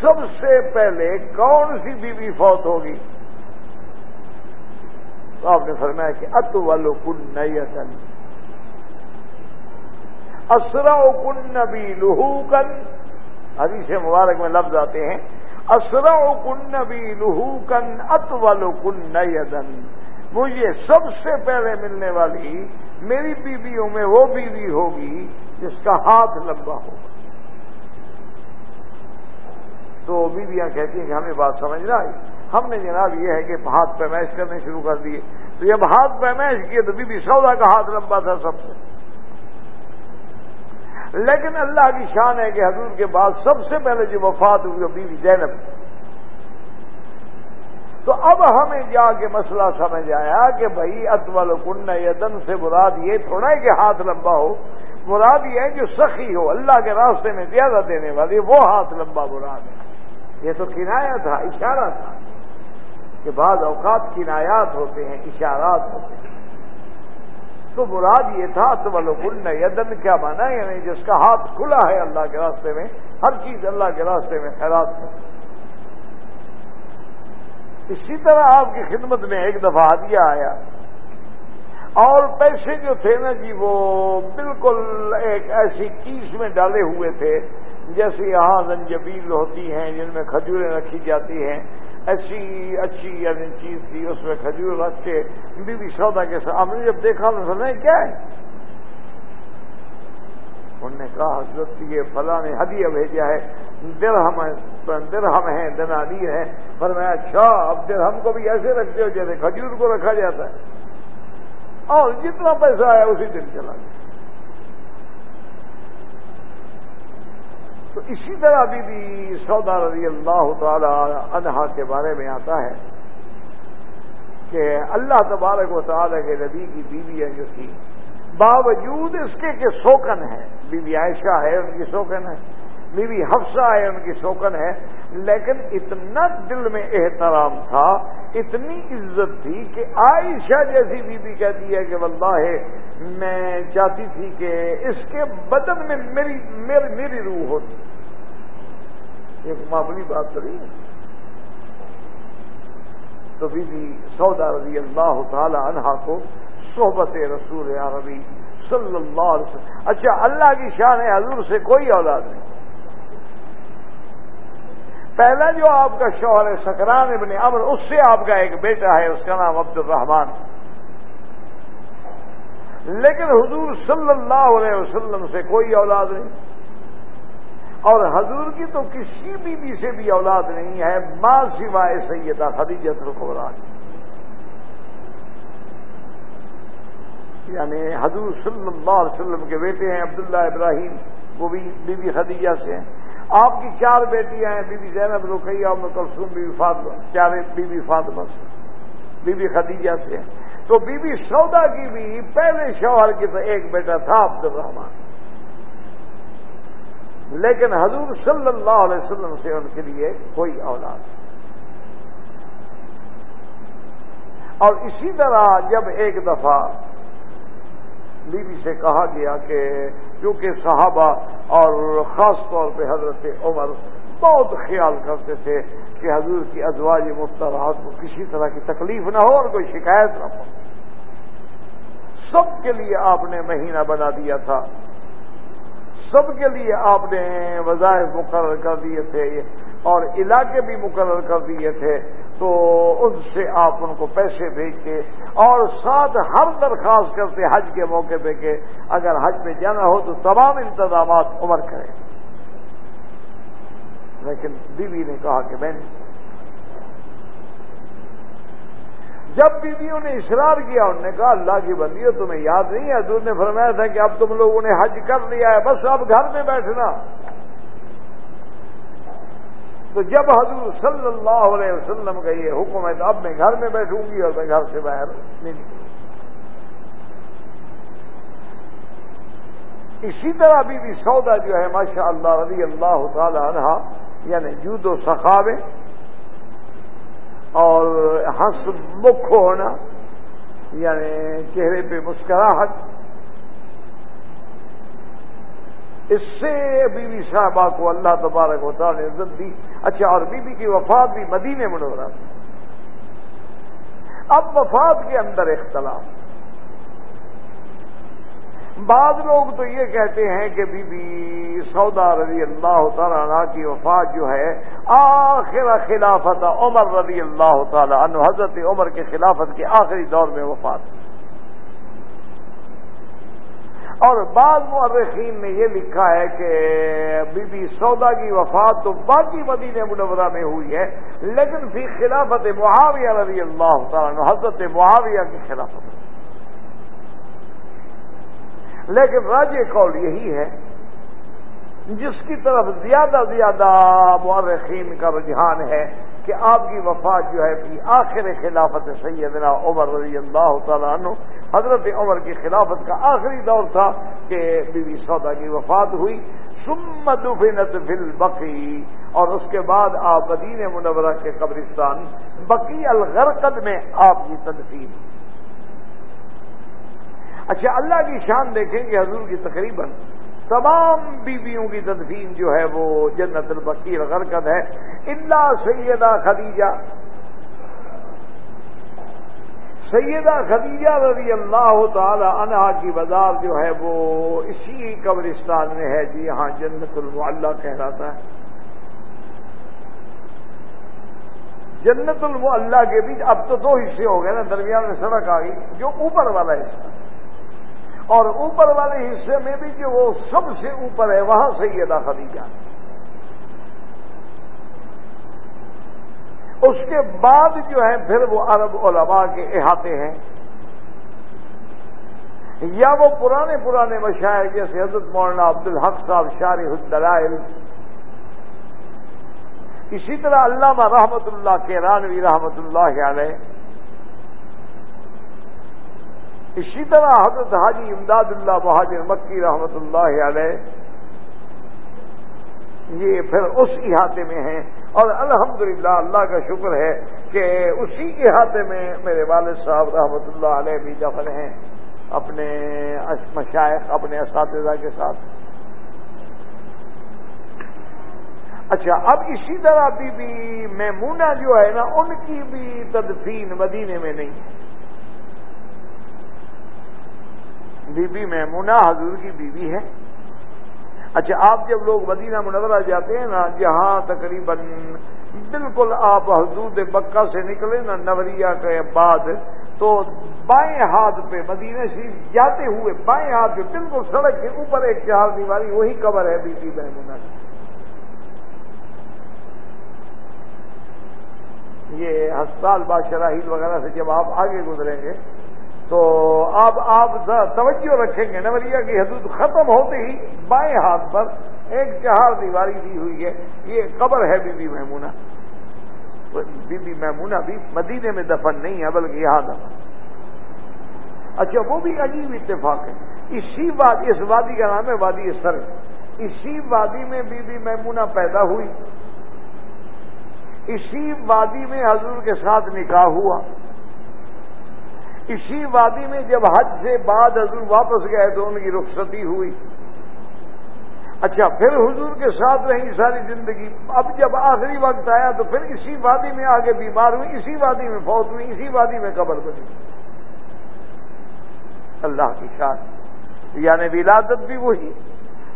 سب سے پہلے کون سی بیوی فوت ہوگی؟ تو آپ نے فرمایا کہ ات والو کن نیتن۔ اسرا کن نبی لہو کن حدیث مبارک میں لفظ آتے ہیں۔ اسرا کن نبی لہو کن ات کن نیدن مجھے سب سے پہلے ملنے والی میری بیویوں میں وہ بیوی ہوگی جس کا ہاتھ لمبا ہوگا تو بیویاں کہتی ہیں کہ ہمیں بات سمجھ رہا ہے ہم نے جناب یہ ہے کہ ہاتھ پیمائش کرنے شروع کر دیے۔ تو جب ہاتھ پیمائش کیے تو بی بی سودا کا ہاتھ لمبا تھا سب سے۔ لیکن اللہ کی شان ہے کہ حضور کے بعد سب سے پہلے جو وفات ہوئی وہ بیوی زینب تو اب ہمیں جا کے مسئلہ سمجھ آیا کہ بھائی اتول کن یدن سے مراد یہ تھوڑا ہے کہ ہاتھ لمبا ہو۔ مراد یہ ہے جو سخی ہو، اللہ کے راستے میں زیادہ دینے والی، وہ ہاتھ لمبا مراد ہے۔ یہ تو کنایا تھا، اشارہ تھا کہ بعض اوقات کنایات ہوتے ہیں، اشارات ہوتے ہیں۔ تو مراد یہ تھا تو کل یدن کیا مانا یعنی جس کا ہاتھ کھلا ہے اللہ کے راستے میں، ہر چیز اللہ کے راستے میں خیرات ہے۔ اسی طرح آپ کی خدمت میں ایک دفعہ ہدیہ آیا۔ اور پیسے جو تھے نا جی وہ بالکل ایک ایسی کیس میں ڈالے ہوئے تھے، جیسے یہاں زنجبیل ہوتی ہیں، جن میں کھجوریں رکھی جاتی ہیں۔ ایسی اچھی یعنی چیز تھی، اس میں کھجور رکھ کے بی بی سودا کے ساتھ ہم نے جب دیکھا تو سمجھے کیا ہے؟ انہوں نے کہا، حضرت یہ فلاں نے ہدیہ بھیجا ہے، درہم درہم ہے دنانی ہے۔ پر میں اچھا اب درہم کو بھی ایسے رکھتے ہو جیسے کھجور کو رکھا جاتا ہے۔ اور جتنا پیسہ آیا اسی دن چلا گیا۔ تو اسی طرح بی بی سودا رضی اللہ تعالی عنہا کے بارے میں آتا ہے کہ اللہ تبارک و تعالی کے نبی کی بیویاں جو تھی باوجود اس کے کہ سوکن ہے بیوی عائشہ ہے، ان کی سوکن ہے۔ بیوی حفصہ ہے ان کی سوکن ہے۔ لیکن اتنا دل میں احترام تھا اتنی عزت تھی کہ عائشہ جیسی بیوی کہتی ہے کہ واللہ میں چاہتی تھی کہ اس کے بدن میں میری میری, میری روح ہوتی۔ ایک معمولی بات تو نہیں تو بی بی سودا رضی اللہ تعالی عنہا کو صحبت رسول عربی صلی اللہ علیہ وسلم۔ اچھا اللہ کی شان ہے حضور سے کوئی اولاد نہیں۔ پہلا جو آپ کا شوہر ہے، سکران ابن امر اس سے آپ کا ایک بیٹا ہے، اس کا نام عبد الرحمان لیکن حضور صلی اللہ علیہ وسلم سے کوئی اولاد نہیں۔ اور حضور کی تو کسی بیوی سے بھی اولاد نہیں ہے، ماں سوائے سیدہ خدیجت القبران یعنی حضور صلی اللہ علیہ وسلم کے بیٹے ہیں عبداللہ ابراہیم، وہ بھی بی بی خدیجہ سے ہیں۔ آپ کی چار بیٹیاں ہیں بی بی زینب، رقیہ اور کلثوم بی بی فاطمہ چار بی بی فاطمہ سے بی بی خدیجہ سے۔ تو بی بی سودا کی بھی پہلے شوہر کی تو ایک بیٹا تھا عبد الرحمان لیکن حضور صلی اللہ علیہ وسلم سے ان کے لیے کوئی اولاد۔ اور اسی طرح جب ایک دفعہ بیوی سے کہا گیا کہ کیونکہ صحابہ اور خاص طور پہ حضرت عمر بہت خیال کرتے تھے کہ حضور کی ازواج مفترات کو کسی طرح کی تکلیف نہ ہو اور کوئی شکایت نہ ہو۔ سب کے لیے آپ نے مہینہ بنا دیا تھا۔ سب کے لیے آپ نے وظائف مقرر کر دیے تھے۔ اور علاقے بھی مقرر کر دیے تھے، تو ان سے آپ ان کو پیسے بھیجتے اور ساتھ ہر درخواست کرتے حج کے موقع پہ کہ اگر حج میں جانا ہو تو تمام انتظامات عمر کریں۔ لیکن بیوی نے کہا کہ میں جب بیویوں نے اشرار کیا، انہوں نے کہا، اللہ کی بندی تمہیں یاد نہیں ہے، حضور نے فرمایا تھا کہ اب تم لوگوں نے حج کر لیا ہے، بس اب گھر میں بیٹھنا۔ تو جب حضور صلی اللہ علیہ وسلم کا یہ حکم ہے تو اب میں گھر میں بیٹھوں گی اور میں گھر سے باہر نہیں نکلوں اسی طرح بی بی سودا جو ہے ماشاء اللہ رضی اللہ تعالی عنہ یعنی جود و سخاوے اور ہنس مکھ ہونا یعنی چہرے پہ مسکراہٹ اس سے بی بی صاحبہ کو اللہ تبارک و تعالی نے عزت دی۔ اچھا اور بی بی کی وفات بھی مدینے منورہ تھی اب وفات کے اندر اختلاف۔ بعض لوگ تو یہ کہتے ہیں کہ بی بی سودا رضی اللہ تعالیٰ عنہ کی وفات جو ہے، آخر خلافت عمر رضی اللہ تعالیٰ عنہ، حضرت عمر کے خلافت کے آخری دور میں وفات۔ اور بعض مورخین نے یہ لکھا ہے کہ بی بی سودا کی وفات تو باقی مدینہ منورہ میں ہوئی ہے، لیکن پھر خلافت معاویہ رضی اللہ تعالیٰ عنہ، حضرت معاویہ کی خلافت۔ لیکن راج قول یہی ہے، جس کی طرف زیادہ زیادہ مورخین کا رجحان ہے کہ آپ کی وفات جو ہے کہ آخر خلافت سیدنا عمر رضی اللہ تعالیٰ عنہ، حضرت عمر کی خلافت کا آخری دور تھا کہ بی بی سودا کی وفات ہوئی۔ سمت فنت فل بقی اور اس کے بعد آپ مدین منورہ کے قبرستان، بقی الغرقد میں آپ کی تدفین اچھا اللہ کی شان دیکھیں گے حضور کی تقریباً تمام بیویوں کی تدفین جو ہے وہ جنت البقیر غرکت ہے۔ اللہ سیدہ خدیجہ۔ سیدہ خدیجہ رضی اللہ تعالی عنہا کی بازار جو ہے وہ اسی قبرستان میں ہے۔ جی ہاں جنت المعلہ کہلاتا ہے۔ جنت المعلہ کے بیچ اب تو دو حصے ہو گئے نا، درمیان میں سڑک آ گئی، جو اوپر والا حصہ۔ اور اوپر والے حصے میں بھی جو وہ سب سے اوپر ہے، وہاں سے یہ خدیجہ اس کے بعد جو ہے، پھر وہ عرب علماء کے احاطے ہیں۔ یا وہ پرانے پرانے مشاعر، جیسے حضرت مولانا عبد الحق صاحب شارح الدلائل۔ اسی طرح علامہ رحمت اللہ کے رانوی رحمت اللہ علیہ۔ اسی طرح حضرت حاجی امداد اللہ بہاجر مکی رحمت اللہ علیہ یہ پھر اس احاطے میں ہیں اور الحمدللہ اللہ کا شکر ہے کہ اسی احاطے میں میرے والد صاحب رحمت اللہ علیہ بھی دفن ہیں اپنے مشائق، اپنے اساتذہ کے ساتھ۔ اچھا اب اسی طرح بی بی میمونہ جو ہے نا، ان کی بھی تدفین مدینے میں نہیں۔ ہے بی بی میمونہ حضور کی بیوی ہے۔ اچھا آپ جب لوگ مدینہ منورہ جاتے ہیں نا، جہاں تقریباً بالکل آپ حضور بکہ سے نکلے نا، نوریا کے بعد، تو بائیں ہاتھ پہ مدینہ شریف جاتے ہوئے بائیں ہاتھ پہ بالکل سڑک کے اوپر ایک چار دیواری، وہی قبر ہے بی بی میمونہ کی۔ یہ ہسپتال بادشاہیل وغیرہ سے جب آپ آگے گزریں گے تو آپ آپ توجہ رکھیں گے۔ نوریا کی حدود ختم ہوتے ہی بائیں ہاتھ پر ایک چہار دیواری دی ہوئی ہے۔ یہ قبر ہے بی بی محمونہ بی بی محمونہ بھی مدینے میں دفن نہیں ہے، بلکہ یہاں دفن۔ اچھا وہ بھی عجیب اتفاق ہے۔ اسی وادی اس وادی کا نام ہے وادی سر۔ اسی وادی میں بی بی محمونہ پیدا ہوئی۔ اسی وادی میں حضور کے ساتھ نکاح ہوا۔ اسی وادی میں جب حج سے بعد حضور واپس گئے تو ان کی رخصتی ہوئی۔ اچھا پھر حضور کے ساتھ رہی ساری زندگی۔ اب جب آخری وقت آیا تو پھر اسی وادی میں آگے بیمار ہوئی، اسی وادی میں فوت ہوئی، اسی وادی میں قبر بنی۔ اللہ کی شان۔ یعنی ولادت بھی وہی،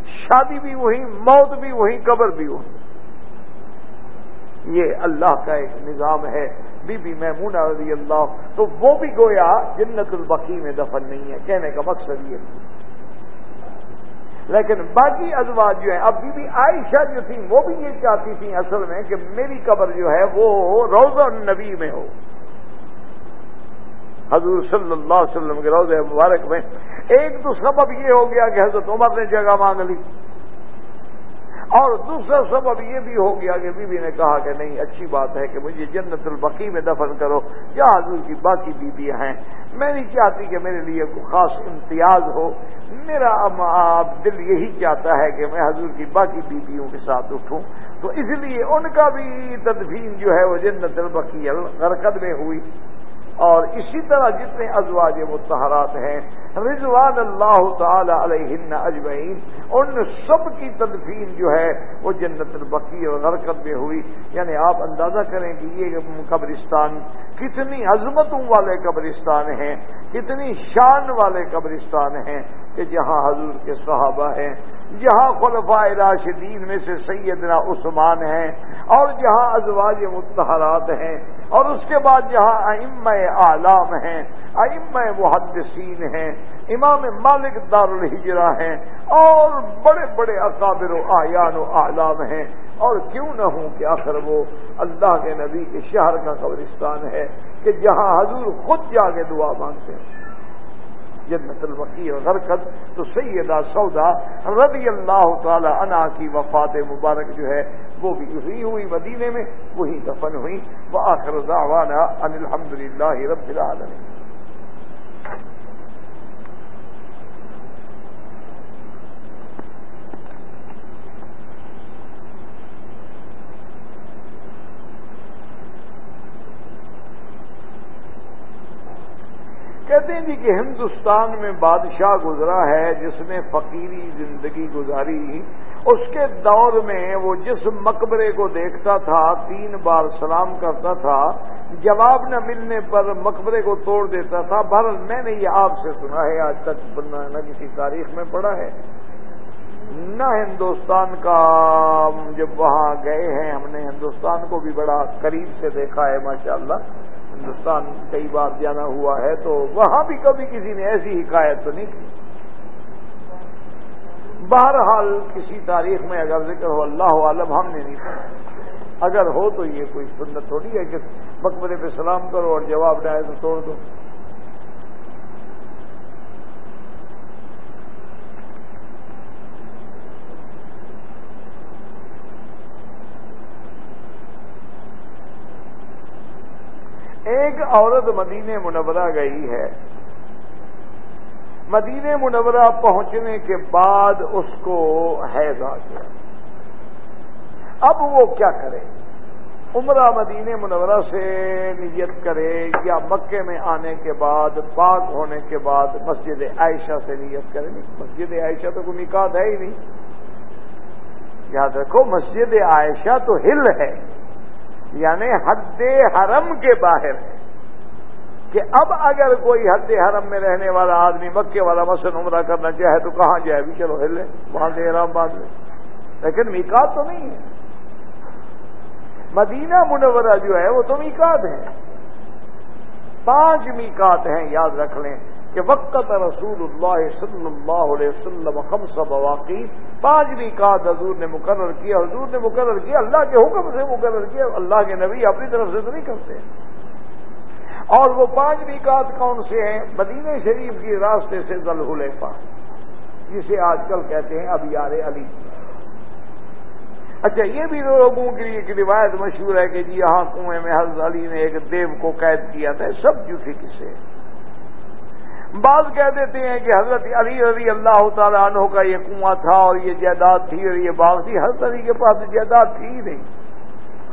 شادی بھی وہی، موت بھی وہی، قبر بھی وہی۔ یہ اللہ کا ایک نظام ہے۔ بی بی میمونہ رضی اللہ تو وہ بھی گویا جنت البقی میں دفن نہیں ہے۔ کہنے کا مقصد یہ لیکن باقی ازواج جو ہیں، اب بی بی عائشہ جو تھی وہ بھی یہ چاہتی تھیں اصل میں کہ میری قبر جو ہے، وہ روزہ النبی میں ہو۔ حضور صلی اللہ علیہ وسلم کے روزہ مبارک میں۔ ایک تو سبب یہ ہو گیا کہ حضرت عمر نے جگہ مانگ لی۔ اور دوسرا سبب یہ بھی ہو گیا کہ بی بی نے کہا کہ نہیں، اچھی بات ہے کہ مجھے جنت البقی میں دفن کرو کیا حضور کی باقی بیویاں ہیں۔ میں نہیں چاہتی کہ میرے لیے کوئی خاص امتیاز ہو۔ میرا دل یہی چاہتا ہے کہ میں حضور کی باقی بیویوں کے ساتھ اٹھوں۔ تو اس لیے ان کا بھی تدفین جو ہے وہ جنت البقی غرقد میں ہوئی۔ اور اسی طرح جتنے ازواج متحرات ہیں، رضوان اللہ تعالی علیہ اجمعین، ان سب کی تدفین جو ہے، وہ جنت البقی اور غرکت میں ہوئی۔ یعنی آپ اندازہ کریں کہ یہ قبرستان کتنی عظمتوں والے قبرستان ہیں، کتنی شان والے قبرستان ہیں کہ جہاں حضور کے صحابہ ہیں جہاں خلفاء راشدین میں سے سیدنا عثمان ہیں اور جہاں ازواج متحرات ہیں اور اس کے بعد جہاں ام اعلام ہیں ام محدثین ہیں، امام مالک دار الحجرا ہیں اور بڑے بڑے اقابر و آیان و اعلام ہیں۔ اور کیوں نہ ہوں کہ آخر وہ اللہ کے نبی کے شہر کا قبرستان ہے کہ جہاں حضور خود جا کے دعا مانگتے ہیں۔ جنت الوقی اور غرقت تو سیدہ سودا رضی اللہ تعالی عنہ کی وفات مبارک جو ہے، وہ بھی ہوئی ہوئی مدینے میں، وہی دفن ہوئی۔ وہ آخر دعوانا ان الحمد للہ رب العالمین۔ کہتے ہیں جی کہ ہندوستان میں بادشاہ گزرا ہے، جس نے فقیری زندگی گزاری، اس کے دور میں وہ جس مقبرے کو دیکھتا تھا، تین بار سلام کرتا تھا، جواب نہ ملنے پر مقبرے کو توڑ دیتا تھا، بہرحال میں نے یہ آپ سے سنا ہے، آج تک نہ کسی تاریخ میں پڑھا ہے۔ نہ ہندوستان کا جب وہاں گئے ہیں، ہم نے ہندوستان کو بھی بڑا قریب سے دیکھا ہے، ماشاءاللہ۔ ہندوستان کئی بار جانا ہوا ہے تو وہاں بھی کبھی کسی نے ایسی حکایت تو نہیں کی؟ بہرحال کسی تاریخ میں اگر ذکر ہو، اللہ عالم ہم نے نہیں کہا اگر ہو تو یہ کوئی سنت تھوڑی ہے کہ مقبرے پہ سلام کرو اور جواب ڈائے تو توڑ دو۔ ایک عورت مدینہ منورہ گئی ہے۔ مدینہ منورہ پہنچنے کے بعد اس کو حیض آ گیا۔ اب وہ کیا کرے؟ عمرہ مدینہ منورہ سے نیت کرے یا مکے میں آنے کے بعد، پاک ہونے کے بعد مسجد عائشہ سے نیت کرے؟ نہیں، مسجد عائشہ تو کوئی نکات ہے ہی نہیں۔ یاد رکھو، مسجد عائشہ تو ہل ہے۔ یعنی حد حرم کے باہر ہے کہ اب اگر کوئی حد حرم میں رہنے والا آدمی مکے والا مسن عمرہ کرنا چاہے تو کہاں جائے بھی چلو ہلے، وہاں سے حرام باد میں۔ لیکن میکات تو نہیں ہے۔ مدینہ منورہ جو ہے وہ تو میکات ہے۔ پانچ میکات ہیں، یاد رکھ لیں۔ کہ وقت رسول اللہ صلی اللہ علیہ وسلم خمس بواقی پانچ بھی کات حضور نے مقرر کیا، حضور نے مقرر کیا، اللہ کے حکم سے مقرر کیا، اللہ کے نبی اپنی طرف سے تو نہیں کرتے۔ اور وہ پانچ بھی کات کون سے ہیں؟ مدینہ شریف کی راستے سے ذلحلیفہ جسے آج کل کہتے ہیں اب یار علی۔ اچھا یہ بھی لوگوں کے لیے ایک روایت مشہور ہے کہ جی یہاں کنویں میں حضرت علی نے ایک دیو کو قید کیا تھا، سب جھوٹے کسے بعض کہہ دیتے ہیں کہ حضرت علی رضی اللہ تعالیٰ عنہ کا یہ کنواں تھا اور یہ جائیداد تھی اور یہ باغ تھی۔ حضرت علی کے پاس جائیداد تھی ہی نہیں۔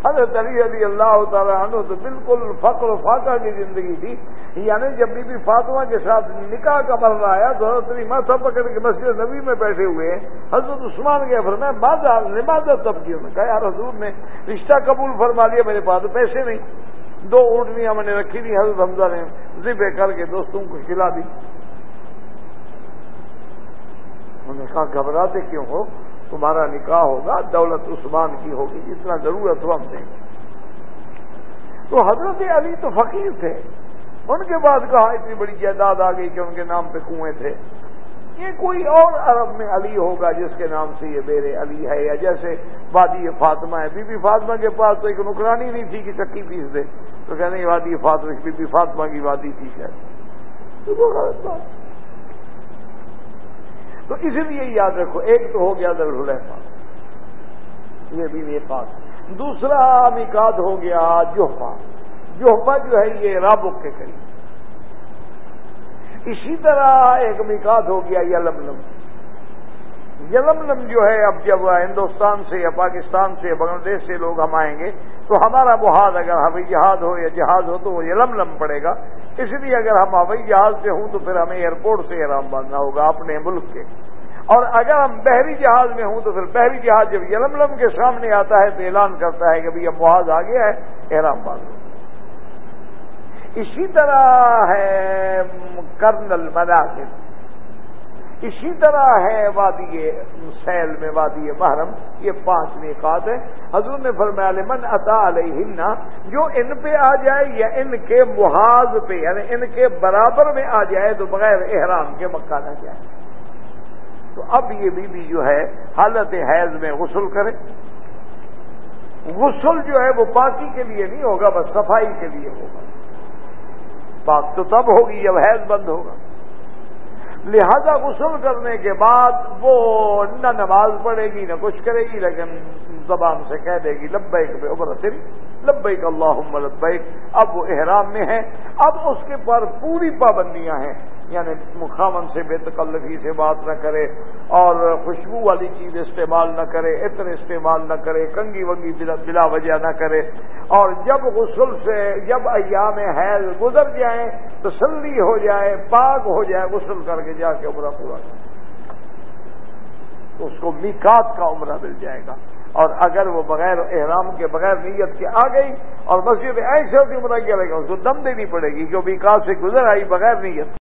حضرت علی رضی اللہ تعالیٰ عنہ تو بالکل فقر و فاقہ کی زندگی تھی۔ یعنی جب بی بی فاطمہ کے ساتھ نکاح کا مرنا آیا تو حضرت علی ماتھا پکڑ کے مسجد نبی میں بیٹھے ہوئے حضرت عثمان کے فرمایا بعد نماز تب کی کہا، یار حضور نے رشتہ قبول فرما لیا، میرے پاس پیسے نہیں۔ دو اونٹنی ہم نے رکھی تھی حضرت حمزہ نے ذبح کر کے دوستوں کو کھلا دی۔ انہوں نے کہا، گھبراتے کیوں ہو؟ تمہارا نکاح ہوگا، دولت عثمان کی ہوگی، جتنا ضرورت ہو ہم دیں گے۔ تو حضرت علی تو فقیر تھے۔ ان کے بعد کہا، اتنی بڑی جائیداد آ گئی کہ ان کے نام پہ کنویں تھے۔ یہ کوئی اور عرب میں علی ہوگا جس کے نام سے یہ میرے علی ہے، یا جیسے وادی فاطمہ ہے۔ بی بی فاطمہ کے پاس تو ایک نکرانی نہیں تھی کہ چکی پیس دے۔ تو کہنے وادی فاطمہ، بی بی فاطمہ کی وادی تھی شاید۔ تو اسی لیے یاد رکھو، ایک تو ہو گیا درالحفا یہ بھی یہ دوسرا مکاد ہو گیا جوہفا جوہفا جو ہے، یہ رابق کے قریب۔ اسی طرح ایک مکات ہو گیا یلملم. یلملم جو ہے، اب جب ہندوستان سے یا پاکستان سے یا بنگلہ دیش سے لوگ ہم آئیں گے، تو ہمارا محاذ اگر ہوائی جہاز ہو یا جہاز ہو تو وہ یلملم پڑے گا۔ اس لیے اگر ہم ہوائی جہاز سے ہوں تو پھر ہمیں ایئرپورٹ سے احرام باندھنا ہوگا، اپنے ملک کے۔ اور اگر ہم بحری جہاز میں ہوں تو پھر بحری جہاز جب یلملم کے سامنے آتا ہے تو اعلان کرتا ہے کہ بھائی اب محاذ آ گیا ہے احرام باندھو۔ اسی طرح ہے کرنل مناظر اسی طرح ہے وادی سیل میں وادی محرم، یہ پانچ نکات ہیں۔ حضور نے فرمایا من عطا علیہ جو ان پہ آ جائے یا ان کے محاذ پہ یعنی ان کے برابر میں آ جائے تو بغیر احرام کے مکہ نہ جائے۔ تو اب یہ بی بی جو ہے حالت حیض میں غسل کرے۔ غسل جو ہے وہ پاکی کے لیے نہیں ہوگا، بس صفائی کے لیے ہوگا۔ بات تو تب ہوگی جب حیض بند ہوگا۔ لہذا غسل کرنے کے بعد وہ نہ نماز پڑھے گی، نہ کچھ کرے گی، لیکن زبان سے کہہ دے گی، لبیک بے عبرتن لبیک اللہ لبیک۔ اب وہ احرام میں ہے اب اس کے پر پوری پابندیاں ہیں۔ یعنی مخامن سے بے تکلفی سے بات نہ کرے اور خوشبو والی چیز استعمال نہ کرے، عطر استعمال نہ کرے کنگی ونگی بلا وجہ نہ کرے۔ اور جب غسل سے، جب ایام حیض گزر جائیں، تسلی ہو جائے، پاک ہو جائے، غسل کر کے جا کے عمرہ پورا تو اس کو میکات کا عمرہ مل جائے گا۔ اور اگر وہ بغیر احرام کے، بغیر نیت کے آ گئی اور مسجد ایسے ہوتی عمرہ کیا لگے گا، اس کو دم دینی پڑے گی، جو میکات سے گزر آئی بغیر نیت۔